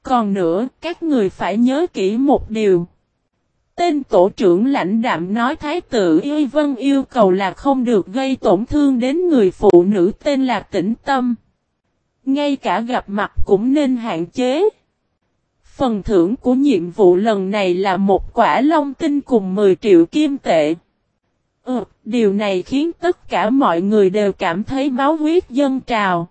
Còn nữa, các người phải nhớ kỹ một điều. Tên tổ trưởng lãnh đạm nói Thái tử Y Vân yêu cầu là không được gây tổn thương đến người phụ nữ tên là Tĩnh Tâm. Ngay cả gặp mặt cũng nên hạn chế. Phần thưởng của nhiệm vụ lần này là một quả long tinh cùng 10 triệu kim tệ. Ừ, điều này khiến tất cả mọi người đều cảm thấy máu huyết dân trào.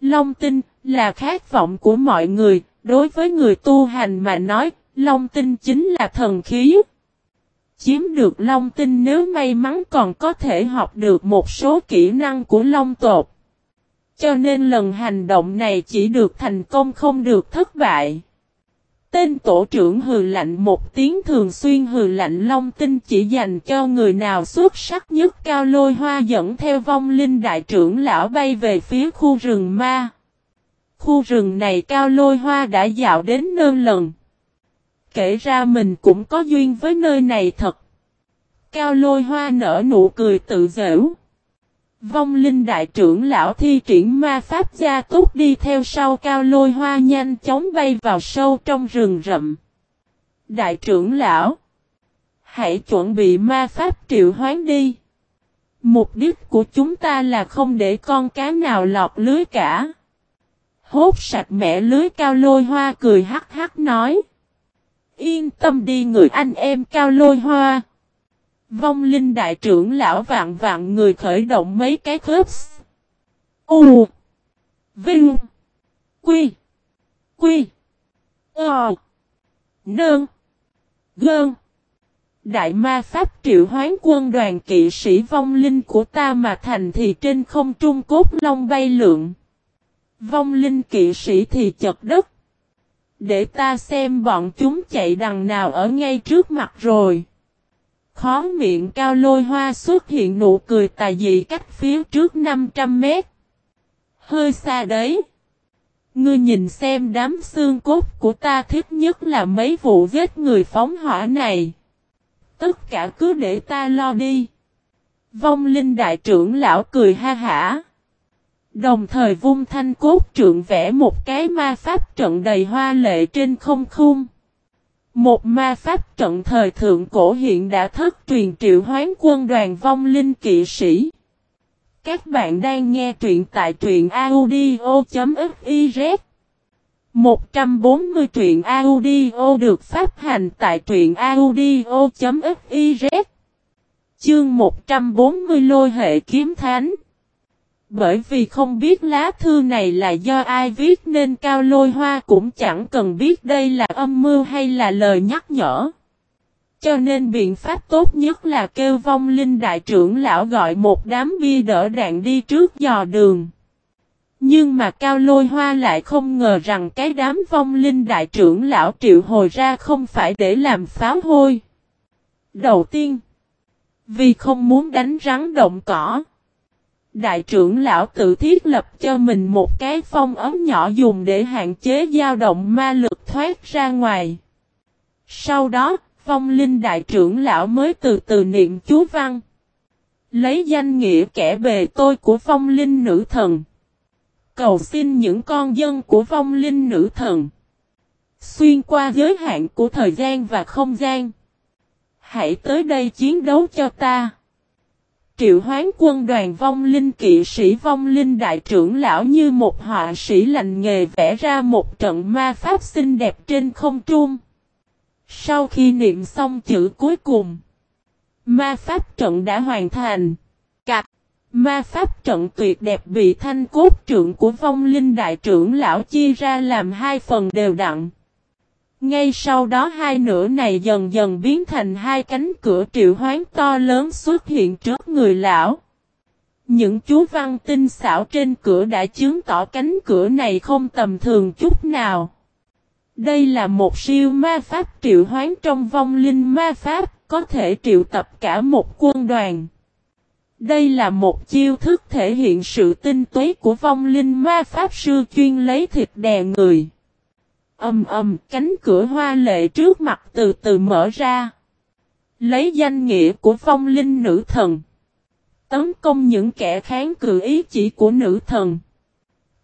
Long tinh là khát vọng của mọi người, đối với người tu hành mà nói, long tinh chính là thần khí. Chiếm được long tinh nếu may mắn còn có thể học được một số kỹ năng của long tột. Cho nên lần hành động này chỉ được thành công không được thất bại. Tên tổ trưởng hừ lạnh một tiếng thường xuyên hừ lạnh long tinh chỉ dành cho người nào xuất sắc nhất cao lôi hoa dẫn theo vong linh đại trưởng lão bay về phía khu rừng ma. Khu rừng này cao lôi hoa đã dạo đến nơ lần. Kể ra mình cũng có duyên với nơi này thật. Cao lôi hoa nở nụ cười tự dễu. Vong linh đại trưởng lão thi triển ma pháp gia túc đi theo sau cao lôi hoa nhanh chóng bay vào sâu trong rừng rậm. Đại trưởng lão, hãy chuẩn bị ma pháp triệu hoán đi. Mục đích của chúng ta là không để con cá nào lọt lưới cả. Hốt sạch mẹ lưới cao lôi hoa cười hắc hắc nói. Yên tâm đi người anh em cao lôi hoa. Vong linh đại trưởng lão vạn vạn người khởi động mấy cái khớp. U. Vinh. Quy. Quy. Ờ. Nơn. Gơn. Đại ma pháp triệu hoán quân đoàn kỵ sĩ vong linh của ta mà thành thì trên không trung cốt long bay lượn. Vong linh kỵ sĩ thì chật đất. Để ta xem bọn chúng chạy đằng nào ở ngay trước mặt rồi. Khó miệng cao lôi hoa xuất hiện nụ cười tà dị cách phía trước 500 mét. Hơi xa đấy. Ngươi nhìn xem đám xương cốt của ta thích nhất là mấy vụ giết người phóng hỏa này. Tất cả cứ để ta lo đi. Vong linh đại trưởng lão cười ha hả. Đồng thời vung thanh cốt trượng vẽ một cái ma pháp trận đầy hoa lệ trên không khung. Một ma pháp trận thời thượng cổ hiện đã thất truyền triệu hoán quân đoàn vong linh kỵ sĩ. Các bạn đang nghe truyện tại truyện audio.fiz 140 truyện audio được phát hành tại truyện audio.fiz Chương 140 lôi hệ kiếm thánh bởi vì không biết lá thư này là do ai viết nên Cao Lôi Hoa cũng chẳng cần biết đây là âm mưu hay là lời nhắc nhở. Cho nên biện pháp tốt nhất là kêu vong linh đại trưởng lão gọi một đám bia đỡ đạn đi trước dò đường. Nhưng mà Cao Lôi Hoa lại không ngờ rằng cái đám vong linh đại trưởng lão triệu hồi ra không phải để làm pháo hôi. Đầu tiên, vì không muốn đánh rắn động cỏ. Đại trưởng lão tự thiết lập cho mình một cái phong ấm nhỏ dùng để hạn chế dao động ma lực thoát ra ngoài. Sau đó, phong linh đại trưởng lão mới từ từ niệm chú văn. Lấy danh nghĩa kẻ bề tôi của phong linh nữ thần. Cầu xin những con dân của phong linh nữ thần. Xuyên qua giới hạn của thời gian và không gian. Hãy tới đây chiến đấu cho ta. Triệu hoán quân đoàn vong linh kỵ sĩ vong linh đại trưởng lão như một họa sĩ lành nghề vẽ ra một trận ma pháp xinh đẹp trên không trung. Sau khi niệm xong chữ cuối cùng, ma pháp trận đã hoàn thành. Cạch, ma pháp trận tuyệt đẹp bị thanh cốt trượng của vong linh đại trưởng lão chia ra làm hai phần đều đặn. Ngay sau đó hai nửa này dần dần biến thành hai cánh cửa triệu hoán to lớn xuất hiện trước người lão. Những chú văn tinh xảo trên cửa đã chứng tỏ cánh cửa này không tầm thường chút nào. Đây là một siêu ma pháp triệu hoán trong vong linh ma pháp, có thể triệu tập cả một quân đoàn. Đây là một chiêu thức thể hiện sự tinh túy của vong linh ma pháp sư chuyên lấy thịt đè người. Âm âm cánh cửa hoa lệ trước mặt từ từ mở ra. Lấy danh nghĩa của phong linh nữ thần. Tấn công những kẻ kháng cự ý chỉ của nữ thần.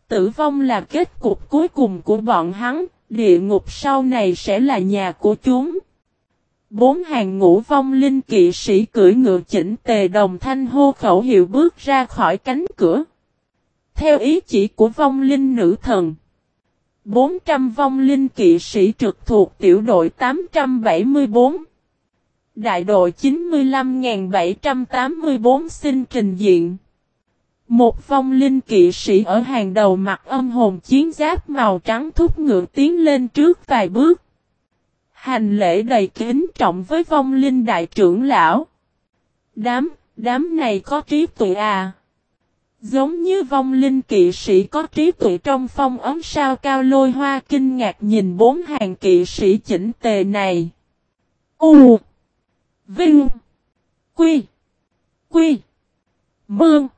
Tử vong là kết cục cuối cùng của bọn hắn, địa ngục sau này sẽ là nhà của chúng. Bốn hàng ngũ vong linh kỵ sĩ cưỡi ngựa chỉnh tề đồng thanh hô khẩu hiệu bước ra khỏi cánh cửa. Theo ý chỉ của vong linh nữ thần. 400 vong linh kỵ sĩ trực thuộc tiểu đội 874. Đại đội 95.784 xin trình diện. Một vong linh kỵ sĩ ở hàng đầu mặc âm hồn chiến giáp màu trắng thúc ngựa tiến lên trước vài bước. Hành lễ đầy kính trọng với vong linh đại trưởng lão. Đám, đám này có trí tuệ à. Giống như vong linh kỵ sĩ có trí tuệ trong phong ấm sao cao lôi hoa kinh ngạc nhìn bốn hàng kỵ sĩ chỉnh tề này. U, Vinh, Quy Quy, Mương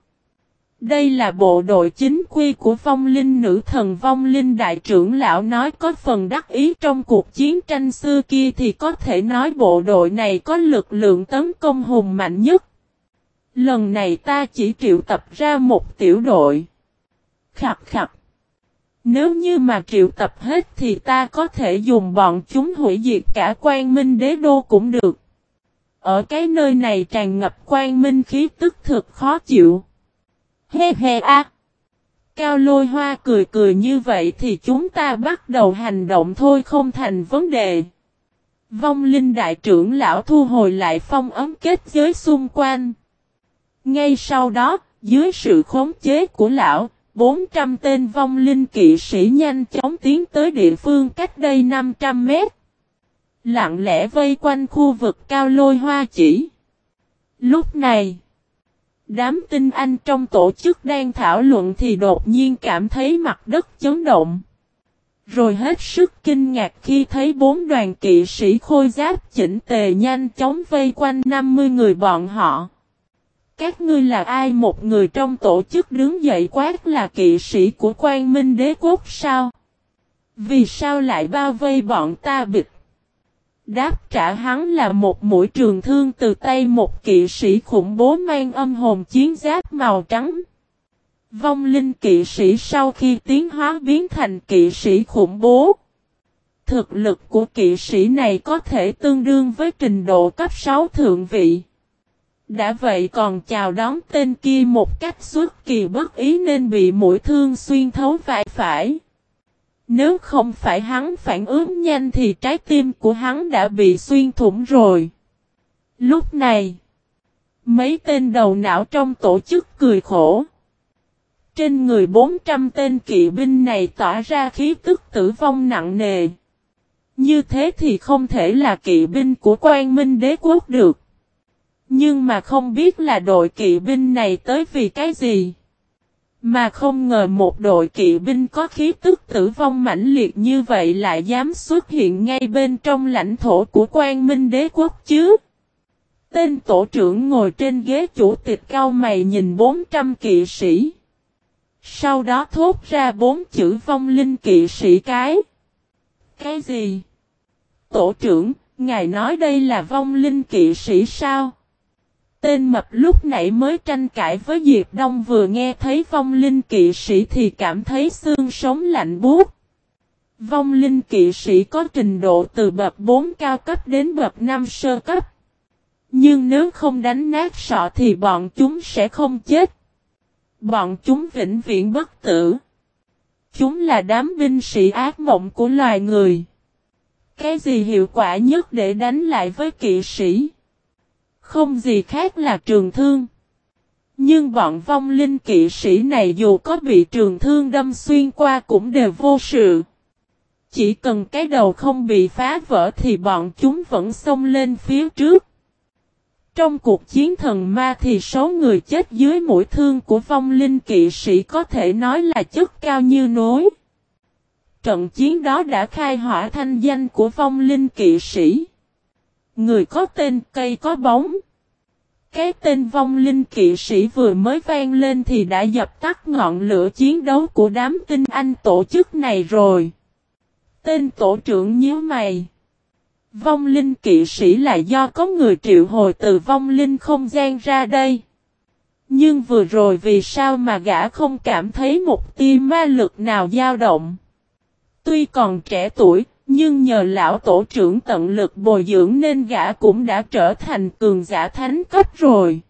Đây là bộ đội chính quy của vong linh nữ thần vong linh đại trưởng lão nói có phần đắc ý trong cuộc chiến tranh xưa kia thì có thể nói bộ đội này có lực lượng tấn công hùng mạnh nhất. Lần này ta chỉ triệu tập ra một tiểu đội. Khập khập. Nếu như mà triệu tập hết thì ta có thể dùng bọn chúng hủy diệt cả quan minh đế đô cũng được. Ở cái nơi này tràn ngập quan minh khí tức thực khó chịu. He he a. Cao lôi hoa cười cười như vậy thì chúng ta bắt đầu hành động thôi không thành vấn đề. Vong linh đại trưởng lão thu hồi lại phong ấm kết giới xung quanh. Ngay sau đó, dưới sự khống chế của lão, 400 tên vong linh kỵ sĩ nhanh chóng tiến tới địa phương cách đây 500 mét. Lặng lẽ vây quanh khu vực cao lôi hoa chỉ. Lúc này, đám tinh anh trong tổ chức đang thảo luận thì đột nhiên cảm thấy mặt đất chấn động. Rồi hết sức kinh ngạc khi thấy bốn đoàn kỵ sĩ khôi giáp chỉnh tề nhanh chóng vây quanh 50 người bọn họ. Các ngươi là ai một người trong tổ chức đứng dậy quát là kỵ sĩ của quan minh đế quốc sao? Vì sao lại bao vây bọn ta bịch? Đáp trả hắn là một mũi trường thương từ tay một kỵ sĩ khủng bố mang âm hồn chiến giáp màu trắng. Vong linh kỵ sĩ sau khi tiến hóa biến thành kỵ sĩ khủng bố. Thực lực của kỵ sĩ này có thể tương đương với trình độ cấp 6 thượng vị. Đã vậy còn chào đón tên kia một cách xuất kỳ bất ý nên bị mũi thương xuyên thấu vai phải. Nếu không phải hắn phản ứng nhanh thì trái tim của hắn đã bị xuyên thủng rồi. Lúc này, mấy tên đầu não trong tổ chức cười khổ. Trên người 400 tên kỵ binh này tỏa ra khí tức tử vong nặng nề. Như thế thì không thể là kỵ binh của quan minh đế quốc được. Nhưng mà không biết là đội kỵ binh này tới vì cái gì. Mà không ngờ một đội kỵ binh có khí tức tử vong mãnh liệt như vậy lại dám xuất hiện ngay bên trong lãnh thổ của quan minh đế quốc chứ. Tên tổ trưởng ngồi trên ghế chủ tịch cao mày nhìn 400 kỵ sĩ. Sau đó thốt ra bốn chữ vong linh kỵ sĩ cái. Cái gì? Tổ trưởng, ngài nói đây là vong linh kỵ sĩ sao? Tên mập lúc nãy mới tranh cãi với Diệp Đông vừa nghe thấy vong linh kỵ sĩ thì cảm thấy xương sống lạnh buốt. Vong linh kỵ sĩ có trình độ từ bậc 4 cao cấp đến bậc 5 sơ cấp. Nhưng nếu không đánh nát sọ thì bọn chúng sẽ không chết. Bọn chúng vĩnh viễn bất tử. Chúng là đám binh sĩ ác mộng của loài người. Cái gì hiệu quả nhất để đánh lại với kỵ sĩ? Không gì khác là trường thương. Nhưng bọn vong linh kỵ sĩ này dù có bị trường thương đâm xuyên qua cũng đều vô sự. Chỉ cần cái đầu không bị phá vỡ thì bọn chúng vẫn xông lên phía trước. Trong cuộc chiến thần ma thì số người chết dưới mũi thương của vong linh kỵ sĩ có thể nói là chất cao như núi. Trận chiến đó đã khai hỏa thanh danh của vong linh kỵ sĩ. Người có tên cây có bóng. Cái tên vong linh kỵ sĩ vừa mới vang lên thì đã dập tắt ngọn lửa chiến đấu của đám tinh anh tổ chức này rồi. Tên tổ trưởng nhớ mày. Vong linh kỵ sĩ là do có người triệu hồi từ vong linh không gian ra đây. Nhưng vừa rồi vì sao mà gã không cảm thấy một tia ma lực nào dao động. Tuy còn trẻ tuổi, nhưng nhờ lão tổ trưởng tận lực bồi dưỡng nên gã cũng đã trở thành cường giả thánh cấp rồi.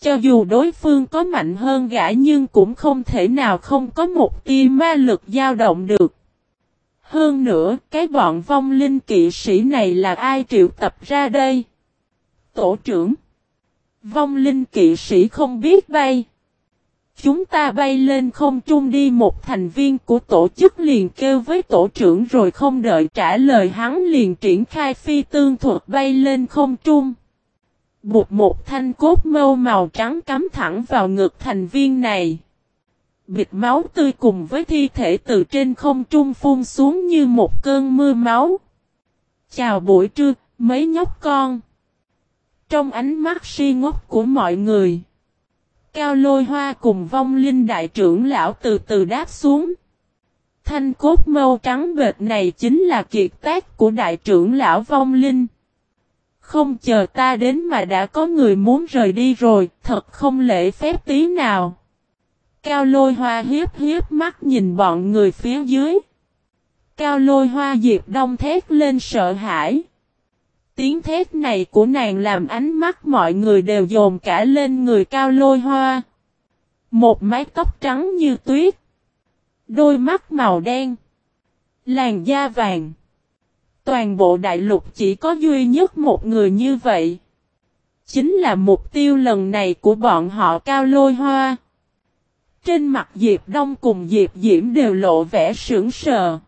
Cho dù đối phương có mạnh hơn gã nhưng cũng không thể nào không có một tia ma lực dao động được. Hơn nữa, cái bọn vong linh kỵ sĩ này là ai triệu tập ra đây? Tổ trưởng. Vong linh kỵ sĩ không biết bay. Chúng ta bay lên không trung đi một thành viên của tổ chức liền kêu với tổ trưởng rồi không đợi trả lời hắn liền triển khai phi tương thuật bay lên không trung. Bụt một thanh cốt mâu màu trắng cắm thẳng vào ngực thành viên này. Bịt máu tươi cùng với thi thể từ trên không trung phun xuống như một cơn mưa máu. Chào buổi trưa, mấy nhóc con. Trong ánh mắt si ngốc của mọi người. Cao lôi hoa cùng vong linh đại trưởng lão từ từ đáp xuống. Thanh cốt mâu trắng bệt này chính là kiệt tác của đại trưởng lão vong linh. Không chờ ta đến mà đã có người muốn rời đi rồi, thật không lễ phép tí nào. Cao lôi hoa hiếp hiếp mắt nhìn bọn người phía dưới. Cao lôi hoa diệp đông thét lên sợ hãi. Tiếng thét này của nàng làm ánh mắt mọi người đều dồn cả lên người cao lôi hoa. Một mái tóc trắng như tuyết. Đôi mắt màu đen. Làn da vàng. Toàn bộ đại lục chỉ có duy nhất một người như vậy. Chính là mục tiêu lần này của bọn họ cao lôi hoa. Trên mặt Diệp Đông cùng Diệp Diễm đều lộ vẻ sững sờ.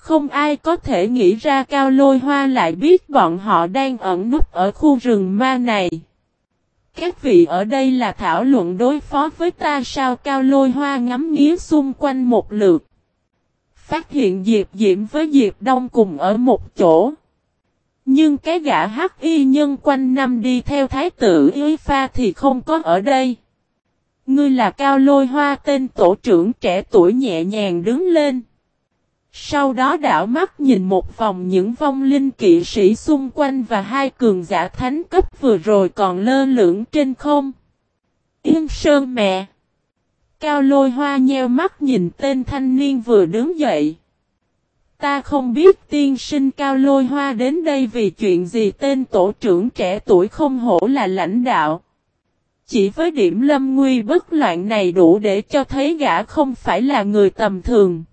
Không ai có thể nghĩ ra cao lôi hoa lại biết bọn họ đang ẩn núp ở khu rừng ma này. Các vị ở đây là thảo luận đối phó với ta sao cao lôi hoa ngắm nghía xung quanh một lượt. phát hiện Diệp Diễm với Diệp Đông cùng ở một chỗ. Nhưng cái gã hắc y nhân quanh năm đi theo thái tử y pha thì không có ở đây. Ngươi là cao lôi hoa, tên tổ trưởng trẻ tuổi nhẹ nhàng đứng lên. Sau đó đảo mắt nhìn một vòng những vong linh kỵ sĩ xung quanh và hai cường giả thánh cấp vừa rồi còn lơ lửng trên không. Yên sơn mẹ! Cao lôi hoa nheo mắt nhìn tên thanh niên vừa đứng dậy. Ta không biết tiên sinh cao lôi hoa đến đây vì chuyện gì tên tổ trưởng trẻ tuổi không hổ là lãnh đạo. Chỉ với điểm lâm nguy bất loạn này đủ để cho thấy gã không phải là người tầm thường.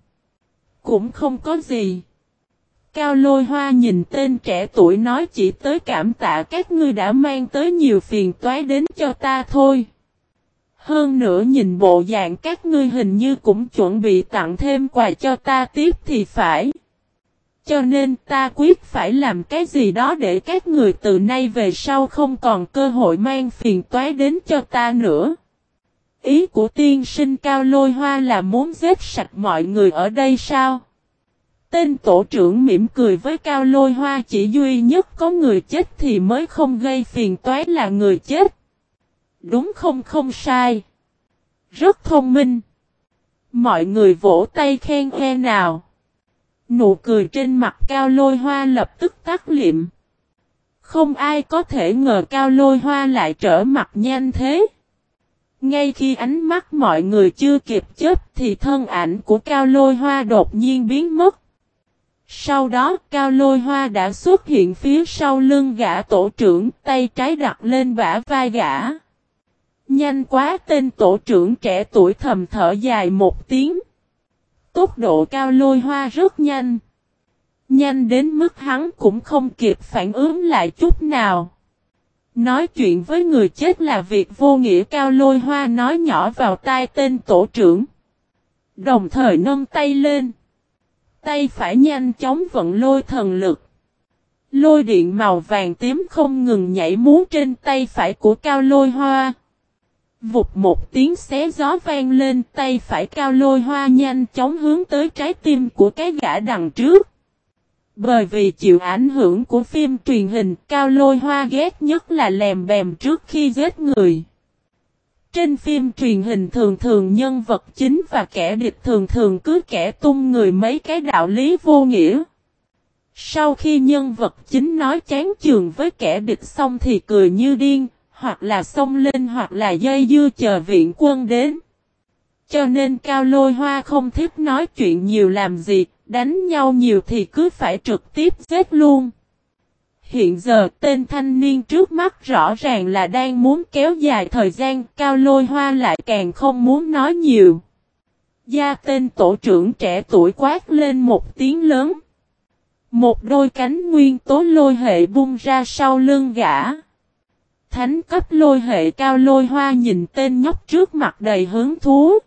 Cũng không có gì. Cao lôi hoa nhìn tên trẻ tuổi nói chỉ tới cảm tạ các ngươi đã mang tới nhiều phiền toái đến cho ta thôi. Hơn nữa nhìn bộ dạng các ngươi hình như cũng chuẩn bị tặng thêm quà cho ta tiếp thì phải. Cho nên ta quyết phải làm cái gì đó để các người từ nay về sau không còn cơ hội mang phiền toái đến cho ta nữa. Ý của tiên sinh cao lôi hoa là muốn giết sạch mọi người ở đây sao? Tên tổ trưởng mỉm cười với cao lôi hoa chỉ duy nhất có người chết thì mới không gây phiền toái là người chết. Đúng không không sai. Rất thông minh. Mọi người vỗ tay khen e nào. Nụ cười trên mặt cao lôi hoa lập tức tắt liệm. Không ai có thể ngờ cao lôi hoa lại trở mặt nhanh thế. Ngay khi ánh mắt mọi người chưa kịp chết thì thân ảnh của cao lôi hoa đột nhiên biến mất. Sau đó, cao lôi hoa đã xuất hiện phía sau lưng gã tổ trưởng, tay trái đặt lên bả vai gã. Nhanh quá, tên tổ trưởng trẻ tuổi thầm thở dài một tiếng. Tốc độ cao lôi hoa rất nhanh. Nhanh đến mức hắn cũng không kịp phản ứng lại chút nào. Nói chuyện với người chết là việc vô nghĩa, cao lôi hoa nói nhỏ vào tai tên tổ trưởng. Đồng thời nâng tay lên. Tay phải nhanh chóng vận lôi thần lực. Lôi điện màu vàng tím không ngừng nhảy múa trên tay phải của cao lôi hoa. Vụt một tiếng xé gió vang lên, tay phải cao lôi hoa nhanh chóng hướng tới trái tim của cái gã đằng trước. Bởi vì chịu ảnh hưởng của phim truyền hình cao lôi hoa ghét nhất là lèm bèm trước khi giết người. Trên phim truyền hình thường thường nhân vật chính và kẻ địch thường thường cứ kẻ tung người mấy cái đạo lý vô nghĩa. Sau khi nhân vật chính nói chán trường với kẻ địch xong thì cười như điên, hoặc là xông lên hoặc là dây dưa chờ viện quân đến. Cho nên Cao Lôi Hoa không thích nói chuyện nhiều làm gì, đánh nhau nhiều thì cứ phải trực tiếp giết luôn. Hiện giờ tên thanh niên trước mắt rõ ràng là đang muốn kéo dài thời gian, Cao Lôi Hoa lại càng không muốn nói nhiều. Gia tên tổ trưởng trẻ tuổi quát lên một tiếng lớn. Một đôi cánh nguyên tố lôi hệ bung ra sau lưng gã. Thánh cấp lôi hệ cao lôi hoa nhìn tên nhóc trước mặt đầy hứng thú.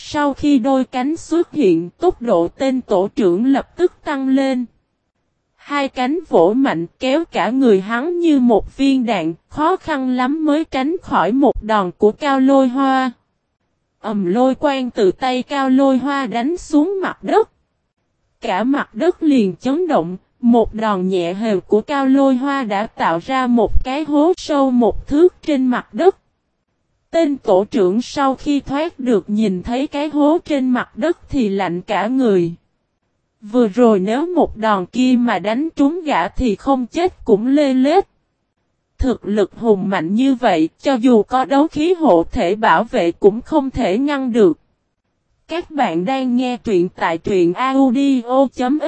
Sau khi đôi cánh xuất hiện tốc độ tên tổ trưởng lập tức tăng lên. Hai cánh vỗ mạnh kéo cả người hắn như một viên đạn, khó khăn lắm mới tránh khỏi một đòn của cao lôi hoa. Ẩm lôi quang từ tay cao lôi hoa đánh xuống mặt đất. Cả mặt đất liền chấn động, một đòn nhẹ hều của cao lôi hoa đã tạo ra một cái hố sâu một thước trên mặt đất. Tên tổ trưởng sau khi thoát được nhìn thấy cái hố trên mặt đất thì lạnh cả người. Vừa rồi nếu một đòn kia mà đánh trúng gã thì không chết cũng lê lết. Thực lực hùng mạnh như vậy, cho dù có đấu khí hộ thể bảo vệ cũng không thể ngăn được. Các bạn đang nghe truyện tại truyện audio.fif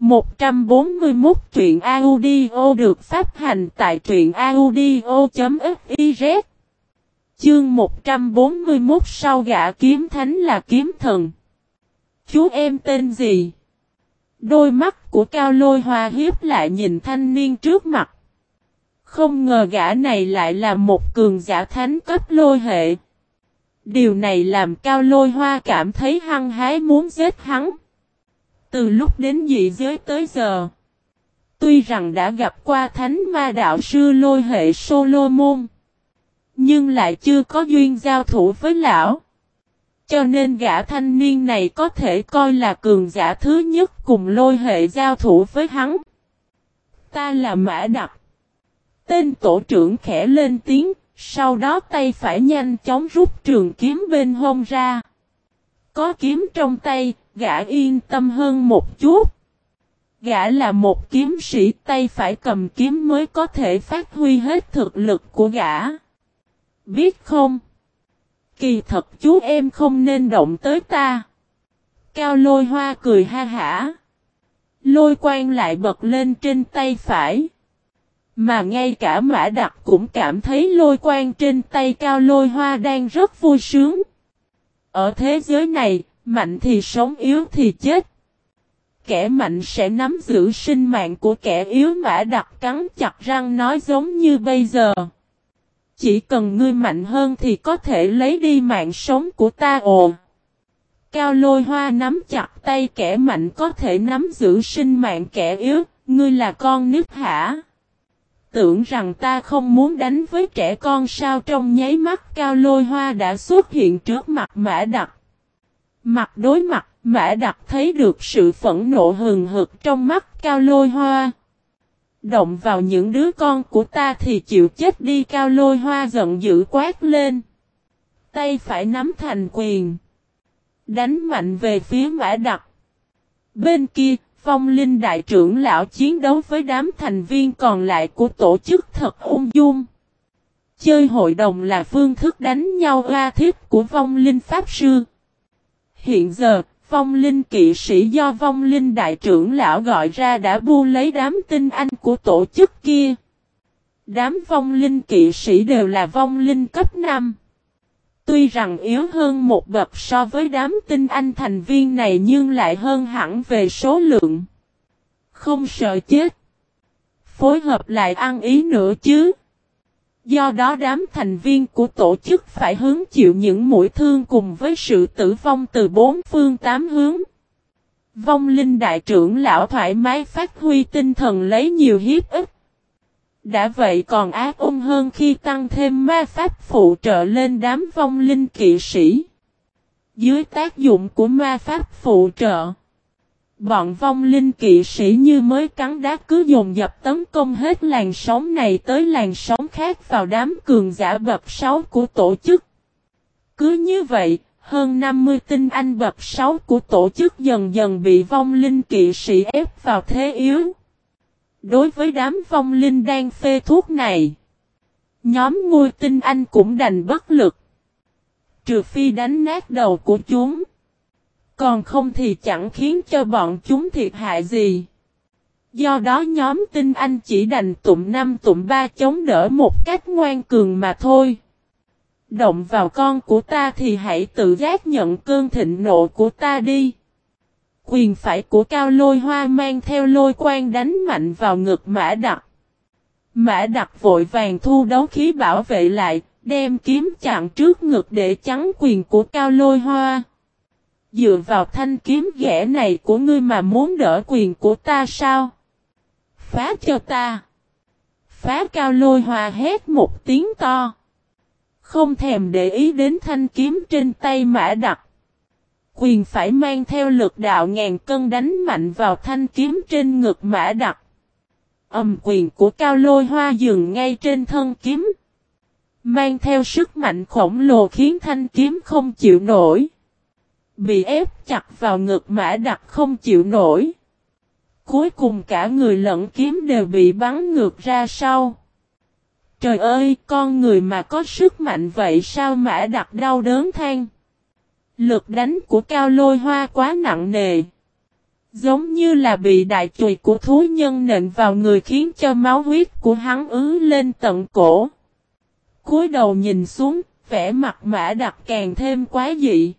141 truyện audio được phát hành tại truyện audio.fiz Chương 141 sau gã kiếm thánh là kiếm thần Chú em tên gì? Đôi mắt của Cao Lôi Hoa hiếp lại nhìn thanh niên trước mặt. Không ngờ gã này lại là một cường giả thánh cấp lôi hệ. Điều này làm Cao Lôi Hoa cảm thấy hăng hái muốn giết hắn. Từ lúc đến dị giới tới giờ. Tuy rằng đã gặp qua thánh ma đạo sư lôi hệ Solomon. Nhưng lại chưa có duyên giao thủ với lão. Cho nên gã thanh niên này có thể coi là cường giả thứ nhất cùng lôi hệ giao thủ với hắn. Ta là Mã Đặc. Tên tổ trưởng khẽ lên tiếng, sau đó tay phải nhanh chóng rút trường kiếm bên hông ra. Có kiếm trong tay, gã yên tâm hơn một chút. Gã là một kiếm sĩ tay phải cầm kiếm mới có thể phát huy hết thực lực của gã. Biết không? Kỳ thật chú em không nên động tới ta. Cao lôi hoa cười ha hả. Lôi quang lại bật lên trên tay phải. Mà ngay cả mã đặc cũng cảm thấy lôi quang trên tay cao lôi hoa đang rất vui sướng. Ở thế giới này, mạnh thì sống yếu thì chết. Kẻ mạnh sẽ nắm giữ sinh mạng của kẻ yếu mã đặc cắn chặt răng nói giống như bây giờ. Chỉ cần ngươi mạnh hơn thì có thể lấy đi mạng sống của ta ồ. Cao lôi hoa nắm chặt tay kẻ mạnh có thể nắm giữ sinh mạng kẻ yếu, ngươi là con nít hả? Tưởng rằng ta không muốn đánh với trẻ con sao trong nháy mắt cao lôi hoa đã xuất hiện trước mặt mã đặc. Mặt đối mặt, mã đặc thấy được sự phẫn nộ hừng hực trong mắt cao lôi hoa. Động vào những đứa con của ta thì chịu chết đi cao lôi hoa giận dữ quát lên. Tay phải nắm thành quyền. Đánh mạnh về phía mã đặc. Bên kia, phong linh đại trưởng lão chiến đấu với đám thành viên còn lại của tổ chức thật ung dung. Chơi hội đồng là phương thức đánh nhau ra thiết của vong linh pháp sư. Hiện giờ, Vong linh kỵ sĩ do vong linh đại trưởng lão gọi ra đã bu lấy đám tinh anh của tổ chức kia. Đám vong linh kỵ sĩ đều là vong linh cấp 5. Tuy rằng yếu hơn một bậc so với đám tinh anh thành viên này nhưng lại hơn hẳn về số lượng. Không sợ chết. Phối hợp lại ăn ý nữa chứ. Do đó đám thành viên của tổ chức phải hứng chịu những mũi thương cùng với sự tử vong từ bốn phương tám hướng. Vong linh đại trưởng lão thoải mái phát huy tinh thần lấy nhiều hiếp ức, Đã vậy còn ác ung hơn khi tăng thêm ma pháp phụ trợ lên đám vong linh kỵ sĩ. Dưới tác dụng của ma pháp phụ trợ. Bọn vong linh kỵ sĩ như mới cắn đá cứ dồn dập tấn công hết làn sóng này tới làn sóng khác vào đám cường giả bậc 6 của tổ chức. Cứ như vậy, hơn 50 tinh anh bậc 6 của tổ chức dần dần bị vong linh kỵ sĩ ép vào thế yếu. Đối với đám vong linh đang phê thuốc này, nhóm ngôi tinh anh cũng đành bất lực. Trừ phi đánh nát đầu của chúng. Còn không thì chẳng khiến cho bọn chúng thiệt hại gì. Do đó nhóm tinh anh chỉ đành tụm năm tụm ba chống đỡ một cách ngoan cường mà thôi. Động vào con của ta thì hãy tự giác nhận cơn thịnh nộ của ta đi. Quyền phải của cao lôi hoa mang theo lôi quang đánh mạnh vào ngực mã đặc. Mã đặc vội vàng thu đấu khí bảo vệ lại, đem kiếm chặn trước ngực để chắn quyền của cao lôi hoa. Dựa vào thanh kiếm ghẻ này của ngươi mà muốn đỡ quyền của ta sao? Phá cho ta! Phá cao lôi hòa hét một tiếng to. Không thèm để ý đến thanh kiếm trên tay mã đặc. Quyền phải mang theo lực đạo ngàn cân đánh mạnh vào thanh kiếm trên ngực mã đặc. Âm quyền của cao lôi hoa dừng ngay trên thân kiếm. Mang theo sức mạnh khổng lồ khiến thanh kiếm không chịu nổi bị ép chặt vào ngực mã đặc không chịu nổi. Cuối cùng cả người lẫn kiếm đều bị bắn ngược ra sau. Trời ơi, con người mà có sức mạnh vậy sao mã đặc đau đớn than. Lực đánh của cao lôi hoa quá nặng nề. Giống như là bị đại chùy của thú nhân nện vào người khiến cho máu huyết của hắn ứ lên tận cổ. cúi đầu nhìn xuống, vẻ mặt mã đặc càng thêm quá dị.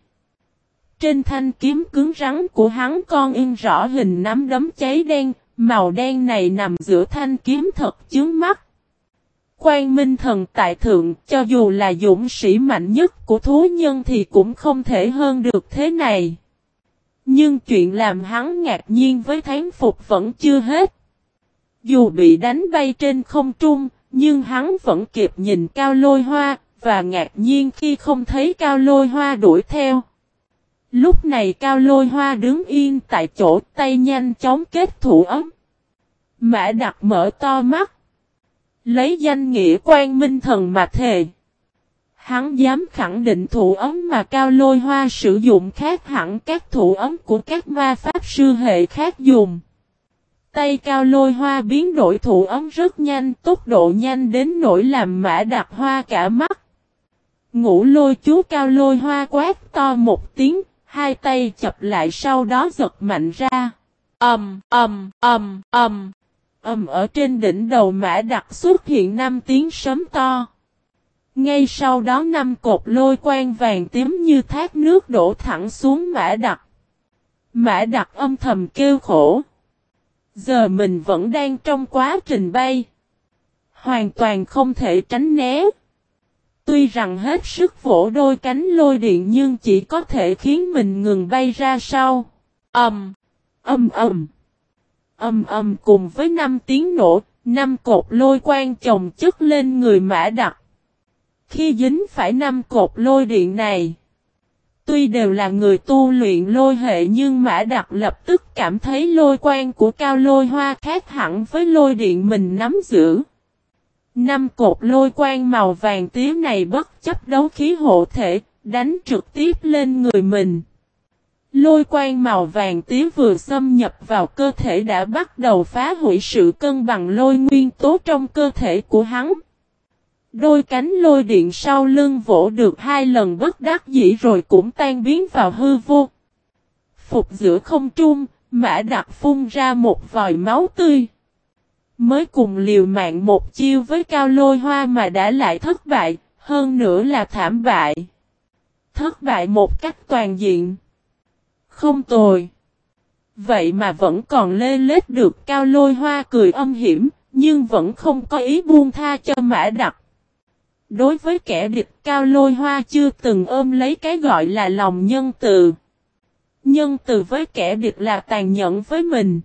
Trên thanh kiếm cứng rắn của hắn con in rõ hình nắm đấm cháy đen, màu đen này nằm giữa thanh kiếm thật chướng mắt. Quan Minh Thần tại thượng, cho dù là dũng sĩ mạnh nhất của thú nhân thì cũng không thể hơn được thế này. Nhưng chuyện làm hắn ngạc nhiên với tháng phục vẫn chưa hết. Dù bị đánh bay trên không trung, nhưng hắn vẫn kịp nhìn cao lôi hoa, và ngạc nhiên khi không thấy cao lôi hoa đuổi theo. Lúc này cao lôi hoa đứng yên tại chỗ tay nhanh chóng kết thủ ấm. Mã đặt mở to mắt. Lấy danh nghĩa quan minh thần mà thề. Hắn dám khẳng định thủ ấm mà cao lôi hoa sử dụng khác hẳn các thủ ấm của các ma pháp sư hệ khác dùng. Tay cao lôi hoa biến đổi thủ ấm rất nhanh, tốc độ nhanh đến nỗi làm mã đặt hoa cả mắt. Ngũ lôi chú cao lôi hoa quát to một tiếng, hai tay chập lại sau đó giật mạnh ra. Ầm, ầm, ầm, ầm. Ầm ở trên đỉnh đầu mã đặt xuất hiện năm tiếng sấm to. Ngay sau đó năm cột lôi quang vàng tím như thác nước đổ thẳng xuống mã đặt. Mã đặt âm thầm kêu khổ. Giờ mình vẫn đang trong quá trình bay. Hoàn toàn không thể tránh né. Tuy rằng hết sức vỗ đôi cánh lôi điện nhưng chỉ có thể khiến mình ngừng bay ra sau. Ầm, ầm ầm. Ầm ầm cùng với năm tiếng nổ, năm cột lôi quang chồng chất lên người mã đặc. Khi dính phải năm cột lôi điện này, tuy đều là người tu luyện lôi hệ nhưng mã đặc lập tức cảm thấy lôi quang của cao lôi hoa khác hẳn với lôi điện mình nắm giữ. Năm cột lôi quang màu vàng tía này bất chấp đấu khí hộ thể, đánh trực tiếp lên người mình. Lôi quang màu vàng tía vừa xâm nhập vào cơ thể đã bắt đầu phá hủy sự cân bằng lôi nguyên tố trong cơ thể của hắn. Đôi cánh lôi điện sau lưng vỗ được hai lần bất đắc dĩ rồi cũng tan biến vào hư vô. Phục giữa không trung, mã đặc phun ra một vòi máu tươi. Mới cùng liều mạng một chiêu với cao lôi hoa mà đã lại thất bại, hơn nữa là thảm bại. Thất bại một cách toàn diện. Không tồi. Vậy mà vẫn còn lê lết được cao lôi hoa cười âm hiểm, nhưng vẫn không có ý buông tha cho mã đặc. Đối với kẻ địch cao lôi hoa chưa từng ôm lấy cái gọi là lòng nhân từ. Nhân từ với kẻ địch là tàn nhẫn với mình.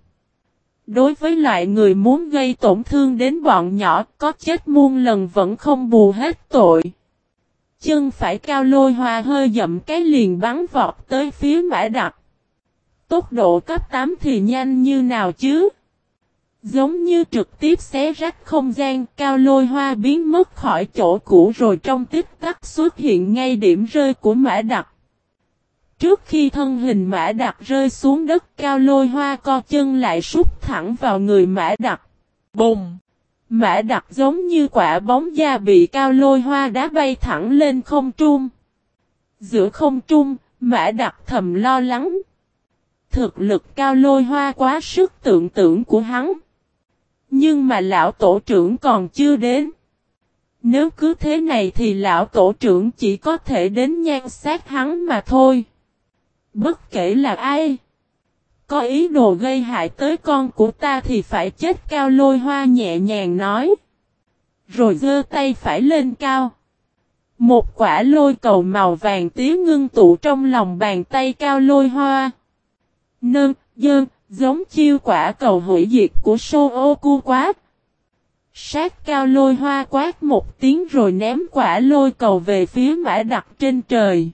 Đối với loại người muốn gây tổn thương đến bọn nhỏ, có chết muôn lần vẫn không bù hết tội. Chân phải cao lôi hoa hơi dậm cái liền bắn vọt tới phía mã đặc. Tốc độ cấp 8 thì nhanh như nào chứ? Giống như trực tiếp xé rách không gian, cao lôi hoa biến mất khỏi chỗ cũ rồi trong tích tắc xuất hiện ngay điểm rơi của mã đặc. Trước khi thân hình mã đặc rơi xuống đất cao lôi hoa co chân lại sút thẳng vào người mã đặc. Bùng! Mã đặc giống như quả bóng da bị cao lôi hoa đá bay thẳng lên không trung. Giữa không trung, mã đặc thầm lo lắng. Thực lực cao lôi hoa quá sức tưởng tượng của hắn. Nhưng mà lão tổ trưởng còn chưa đến. Nếu cứ thế này thì lão tổ trưởng chỉ có thể đến nhan sát hắn mà thôi. Bất kể là ai. Có ý đồ gây hại tới con của ta thì phải chết cao lôi hoa nhẹ nhàng nói. Rồi giơ tay phải lên cao. Một quả lôi cầu màu vàng tía ngưng tụ trong lòng bàn tay cao lôi hoa. Nâng, dơn, giống chiêu quả cầu hủy diệt của Sô quá. Sát cao lôi hoa quát một tiếng rồi ném quả lôi cầu về phía mã đặc trên trời.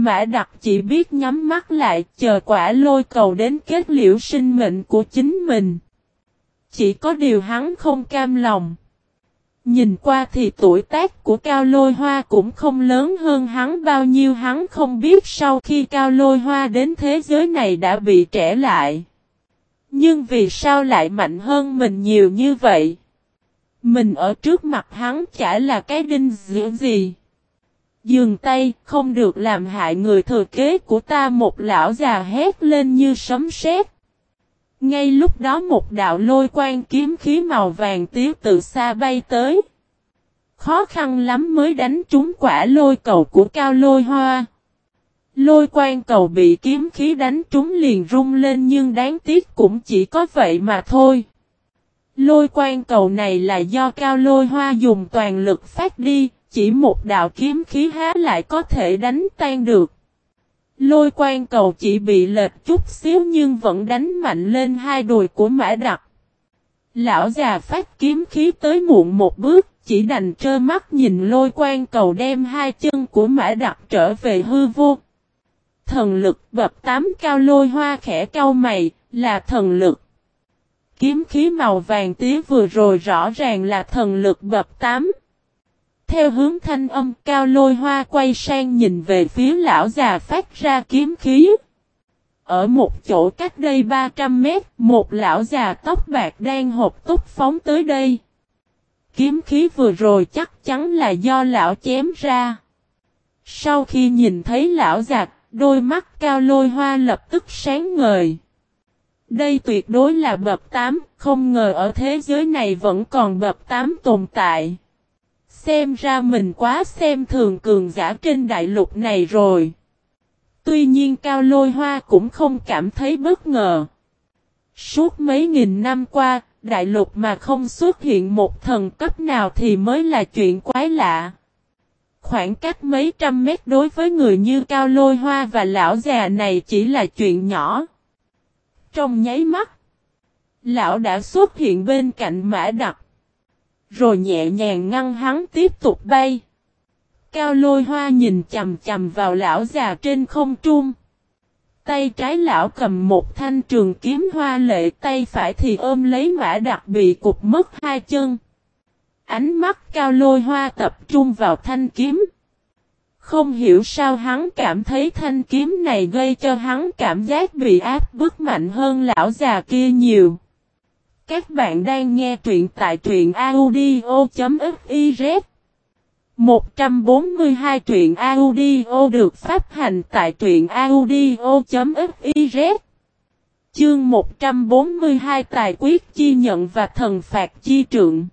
Mã đặc chỉ biết nhắm mắt lại, chờ quả lôi cầu đến kết liễu sinh mệnh của chính mình. Chỉ có điều hắn không cam lòng. Nhìn qua thì tuổi tác của Cao Lôi Hoa cũng không lớn hơn hắn, bao nhiêu hắn không biết sau khi Cao Lôi Hoa đến thế giới này đã bị trẻ lại. Nhưng vì sao lại mạnh hơn mình nhiều như vậy? Mình ở trước mặt hắn chả là cái đinh giữa gì. Dừng tay, không được làm hại người thừa kế của ta một lão già hét lên như sấm sét. Ngay lúc đó một đạo lôi quang kiếm khí màu vàng tía từ xa bay tới. Khó khăn lắm mới đánh trúng quả lôi cầu của cao lôi hoa. Lôi quang cầu bị kiếm khí đánh trúng liền rung lên nhưng đáng tiếc cũng chỉ có vậy mà thôi. Lôi quang cầu này là do cao lôi hoa dùng toàn lực phát đi, chỉ một đạo kiếm khí há lại có thể đánh tan được. Lôi quan cầu chỉ bị lệch chút xíu nhưng vẫn đánh mạnh lên hai đùi của mã đặc. Lão già phát kiếm khí tới muộn một bước, chỉ đành trơ mắt nhìn lôi quan cầu đem hai chân của mã đặc trở về hư vô. Thần lực bập tám cao lôi hoa khẽ cao mày, là thần lực. Kiếm khí màu vàng tía vừa rồi rõ ràng là thần lực bập tám. Theo hướng thanh âm cao lôi hoa quay sang nhìn về phía lão già phát ra kiếm khí. Ở một chỗ cách đây 300 mét, một lão già tóc bạc đang hộp túc phóng tới đây. Kiếm khí vừa rồi chắc chắn là do lão chém ra. Sau khi nhìn thấy lão già, đôi mắt cao lôi hoa lập tức sáng ngời. Đây tuyệt đối là bập tám, không ngờ ở thế giới này vẫn còn bập tám tồn tại. Xem ra mình quá xem thường cường giả trên đại lục này rồi. Tuy nhiên Cao Lôi Hoa cũng không cảm thấy bất ngờ. Suốt mấy nghìn năm qua, đại lục mà không xuất hiện một thần cấp nào thì mới là chuyện quái lạ. Khoảng cách mấy trăm mét đối với người như Cao Lôi Hoa và lão già này chỉ là chuyện nhỏ. Trong nháy mắt, lão đã xuất hiện bên cạnh mã đặc. Rồi nhẹ nhàng ngăn hắn tiếp tục bay. Cao lôi hoa nhìn chầm chầm vào lão già trên không trung. Tay trái lão cầm một thanh trường kiếm hoa lệ, tay phải thì ôm lấy mã đặc bị cục mất hai chân. Ánh mắt cao lôi hoa tập trung vào thanh kiếm. Không hiểu sao hắn cảm thấy thanh kiếm này gây cho hắn cảm giác bị áp bức mạnh hơn lão già kia nhiều. Các bạn đang nghe truyện tại truyện audio.fiz 142 truyện audio được phát hành tại truyện audio.fiz Chương 142 Tài quyết chi nhận và thần phạt chi trượng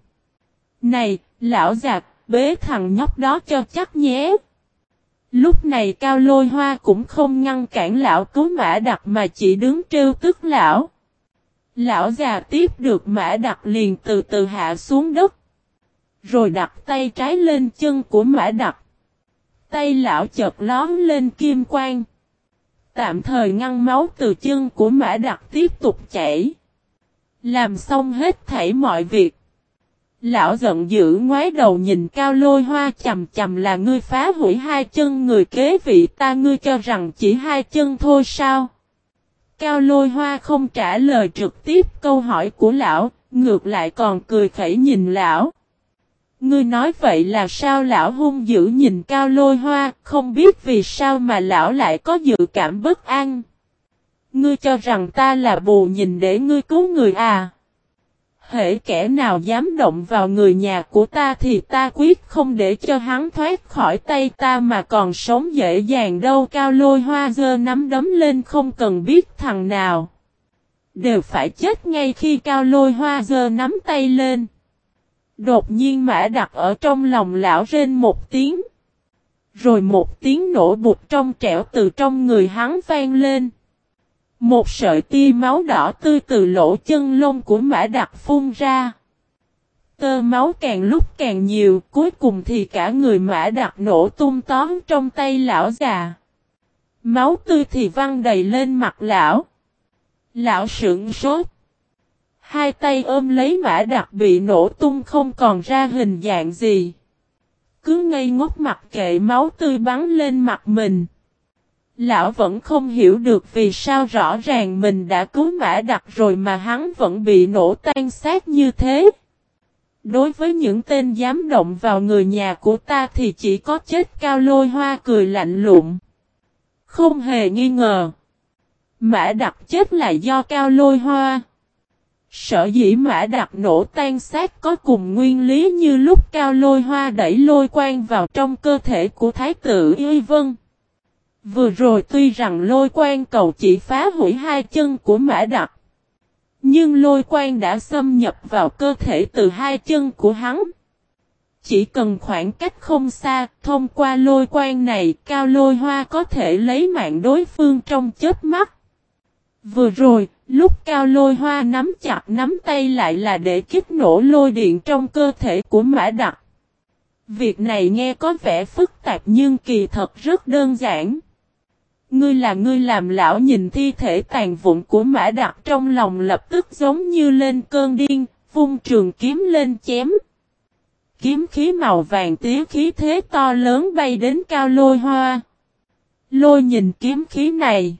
Này, lão giặc, bế thằng nhóc đó cho chắc nhé. Lúc này cao lôi hoa cũng không ngăn cản lão cứu mã đặc mà chỉ đứng trêu tức lão. Lão già tiếp được mã đặc liền từ từ hạ xuống đất. Rồi đặt tay trái lên chân của mã đặc. Tay lão chợt lón lên kim quang. Tạm thời ngăn máu từ chân của mã đặc tiếp tục chảy. Làm xong hết thảy mọi việc. Lão giận dữ ngoái đầu nhìn cao lôi hoa chầm chầm là ngươi phá hủy hai chân người kế vị ta ngươi cho rằng chỉ hai chân thôi sao? Cao lôi hoa không trả lời trực tiếp câu hỏi của lão, ngược lại còn cười khẩy nhìn lão. Ngươi nói vậy là sao lão hung dữ nhìn cao lôi hoa, không biết vì sao mà lão lại có dự cảm bất an. Ngươi cho rằng ta là bù nhìn để ngươi cứu người à? Hễ kẻ nào dám động vào người nhà của ta thì ta quyết không để cho hắn thoát khỏi tay ta mà còn sống dễ dàng đâu cao lôi hoa dơ nắm đấm lên không cần biết thằng nào. Đều phải chết ngay khi cao lôi hoa dơ nắm tay lên. Đột nhiên mã đặt ở trong lòng lão rên một tiếng. Rồi một tiếng nổ bụt trong trẻo từ trong người hắn vang lên. Một sợi tia máu đỏ tươi từ lỗ chân lông của mã đặc phun ra. Tơ máu càng lúc càng nhiều, cuối cùng thì cả người mã đặc nổ tung tóm trong tay lão già. Máu tươi thì văng đầy lên mặt lão. Lão sững sốt. Hai tay ôm lấy mã đặc bị nổ tung không còn ra hình dạng gì. Cứ ngây ngốc mặt kệ máu tươi bắn lên mặt mình. Lão vẫn không hiểu được vì sao rõ ràng mình đã cứu mã đặc rồi mà hắn vẫn bị nổ tan xác như thế. Đối với những tên dám động vào người nhà của ta thì chỉ có chết cao lôi hoa cười lạnh lụm. Không hề nghi ngờ. Mã đặc chết là do cao lôi hoa. Sở dĩ mã đặc nổ tan xác có cùng nguyên lý như lúc cao lôi hoa đẩy lôi quang vào trong cơ thể của thái tử Y Vân. Vừa rồi tuy rằng lôi quan cầu chỉ phá hủy hai chân của mã đặc. Nhưng lôi quan đã xâm nhập vào cơ thể từ hai chân của hắn. Chỉ cần khoảng cách không xa, thông qua lôi quan này, cao lôi hoa có thể lấy mạng đối phương trong chết mắt. Vừa rồi, lúc cao lôi hoa nắm chặt nắm tay lại là để kích nổ lôi điện trong cơ thể của mã đặc. Việc này nghe có vẻ phức tạp nhưng kỳ thật rất đơn giản. Ngươi là ngươi làm lão nhìn thi thể tàn vụn của mã đặc trong lòng lập tức giống như lên cơn điên, vung trường kiếm lên chém. Kiếm khí màu vàng tía khí thế to lớn bay đến cao lôi hoa. Lôi nhìn kiếm khí này.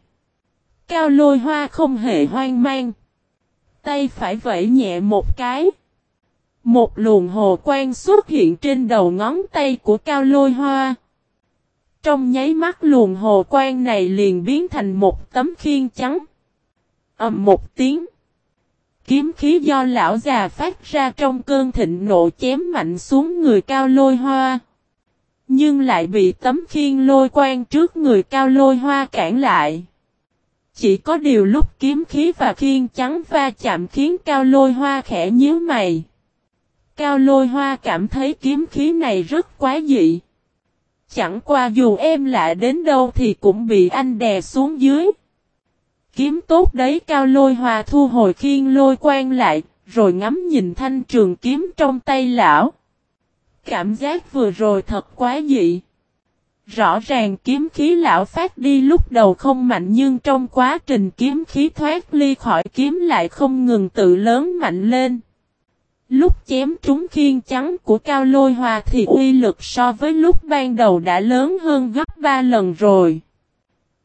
Cao lôi hoa không hề hoang mang. Tay phải vẫy nhẹ một cái. Một luồng hồ quang xuất hiện trên đầu ngón tay của cao lôi hoa. Trong nháy mắt luồng hồ quang này liền biến thành một tấm khiên trắng. ầm một tiếng. Kiếm khí do lão già phát ra trong cơn thịnh nộ chém mạnh xuống người cao lôi hoa. Nhưng lại bị tấm khiên lôi quang trước người cao lôi hoa cản lại. Chỉ có điều lúc kiếm khí và khiên trắng va chạm khiến cao lôi hoa khẽ nhíu mày. Cao lôi hoa cảm thấy kiếm khí này rất quá dị. Chẳng qua dù em lạ đến đâu thì cũng bị anh đè xuống dưới. Kiếm tốt đấy cao lôi hòa thu hồi khiên lôi quan lại, rồi ngắm nhìn thanh trường kiếm trong tay lão. Cảm giác vừa rồi thật quá dị. Rõ ràng kiếm khí lão phát đi lúc đầu không mạnh nhưng trong quá trình kiếm khí thoát ly khỏi kiếm lại không ngừng tự lớn mạnh lên. Lúc chém trúng khiên trắng của cao lôi hòa thì uy lực so với lúc ban đầu đã lớn hơn gấp 3 lần rồi.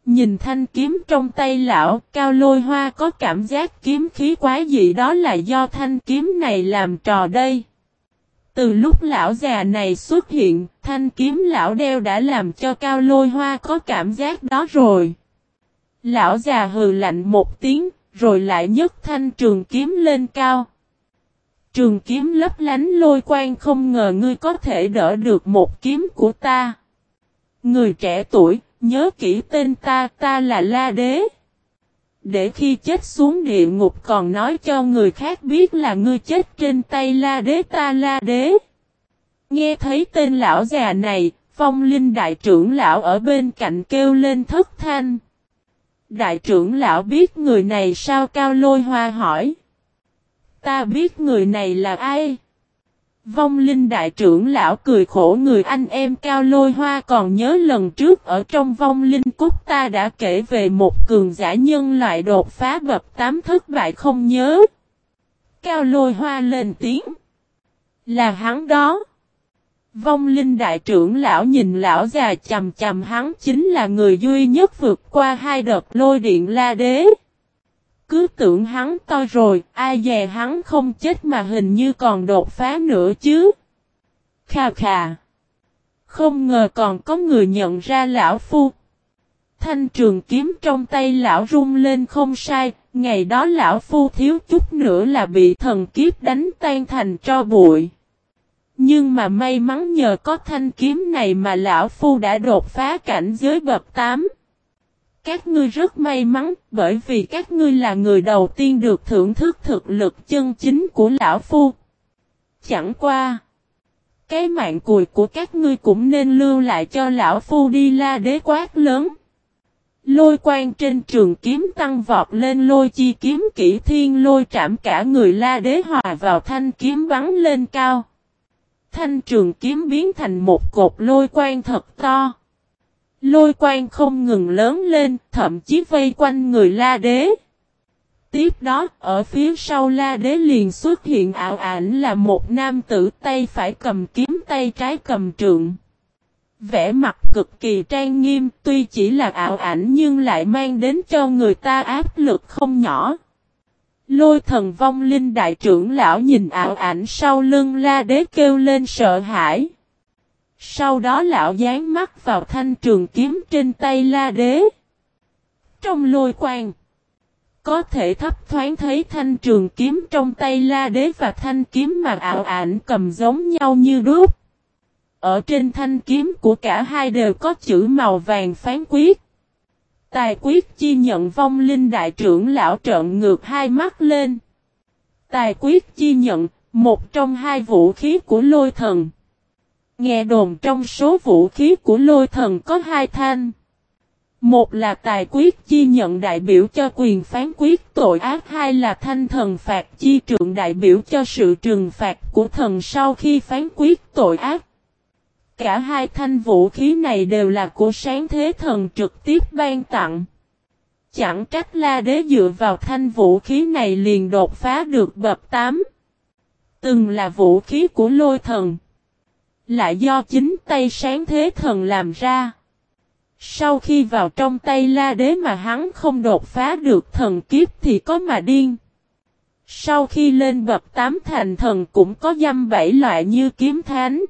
Nhìn thanh kiếm trong tay lão, cao lôi hoa có cảm giác kiếm khí quá dị đó là do thanh kiếm này làm trò đây. Từ lúc lão già này xuất hiện, thanh kiếm lão đeo đã làm cho cao lôi hoa có cảm giác đó rồi. Lão già hừ lạnh một tiếng, rồi lại nhấc thanh trường kiếm lên cao. Trường kiếm lấp lánh lôi quang không ngờ ngươi có thể đỡ được một kiếm của ta. Người trẻ tuổi, nhớ kỹ tên ta, ta là La Đế. Để khi chết xuống địa ngục còn nói cho người khác biết là ngươi chết trên tay La Đế ta La Đế. Nghe thấy tên lão già này, phong linh đại trưởng lão ở bên cạnh kêu lên thất thanh. Đại trưởng lão biết người này sao cao lôi hoa hỏi. Ta biết người này là ai? Vong linh đại trưởng lão cười khổ người anh em cao lôi hoa còn nhớ lần trước ở trong vong linh cúc ta đã kể về một cường giả nhân loại đột phá bập tám thất bại không nhớ. Cao lôi hoa lên tiếng. Là hắn đó. Vong linh đại trưởng lão nhìn lão già chầm chầm hắn chính là người duy nhất vượt qua hai đợt lôi điện la đế. Cứ tưởng hắn to rồi, ai dè hắn không chết mà hình như còn đột phá nữa chứ. Khà khà. Không ngờ còn có người nhận ra lão phu. Thanh trường kiếm trong tay lão rung lên không sai, ngày đó lão phu thiếu chút nữa là bị thần kiếp đánh tan thành cho bụi. Nhưng mà may mắn nhờ có thanh kiếm này mà lão phu đã đột phá cảnh giới bậc 8. Các ngươi rất may mắn, bởi vì các ngươi là người đầu tiên được thưởng thức thực lực chân chính của lão phu. Chẳng qua. Cái mạng cùi của các ngươi cũng nên lưu lại cho lão phu đi la đế quát lớn. Lôi quan trên trường kiếm tăng vọt lên lôi chi kiếm kỹ thiên lôi trảm cả người la đế hòa vào thanh kiếm bắn lên cao. Thanh trường kiếm biến thành một cột lôi quan thật to. Lôi quang không ngừng lớn lên, thậm chí vây quanh người la đế. Tiếp đó, ở phía sau la đế liền xuất hiện ảo ảnh là một nam tử tay phải cầm kiếm tay trái cầm trượng. Vẽ mặt cực kỳ trang nghiêm, tuy chỉ là ảo ảnh nhưng lại mang đến cho người ta áp lực không nhỏ. Lôi thần vong linh đại trưởng lão nhìn ảo ảnh sau lưng la đế kêu lên sợ hãi. Sau đó lão dán mắt vào thanh trường kiếm trên tay la đế. Trong lôi quang. Có thể thấp thoáng thấy thanh trường kiếm trong tay la đế và thanh kiếm mà ảo ảnh cầm giống nhau như đúc. Ở trên thanh kiếm của cả hai đều có chữ màu vàng phán quyết. Tài quyết chi nhận vong linh đại trưởng lão trợn ngược hai mắt lên. Tài quyết chi nhận, một trong hai vũ khí của lôi thần. Nghe đồn trong số vũ khí của lôi thần có hai thanh. Một là tài quyết chi nhận đại biểu cho quyền phán quyết tội ác, hai là thanh thần phạt chi trượng đại biểu cho sự trừng phạt của thần sau khi phán quyết tội ác. Cả hai thanh vũ khí này đều là của sáng thế thần trực tiếp ban tặng. Chẳng trách la đế dựa vào thanh vũ khí này liền đột phá được bậc 8. Từng là vũ khí của lôi thần. Lại do chính tay sáng thế thần làm ra. Sau khi vào trong tay la đế mà hắn không đột phá được thần kiếp thì có mà điên. Sau khi lên bậc tám thành thần cũng có dăm bảy loại như kiếm thánh.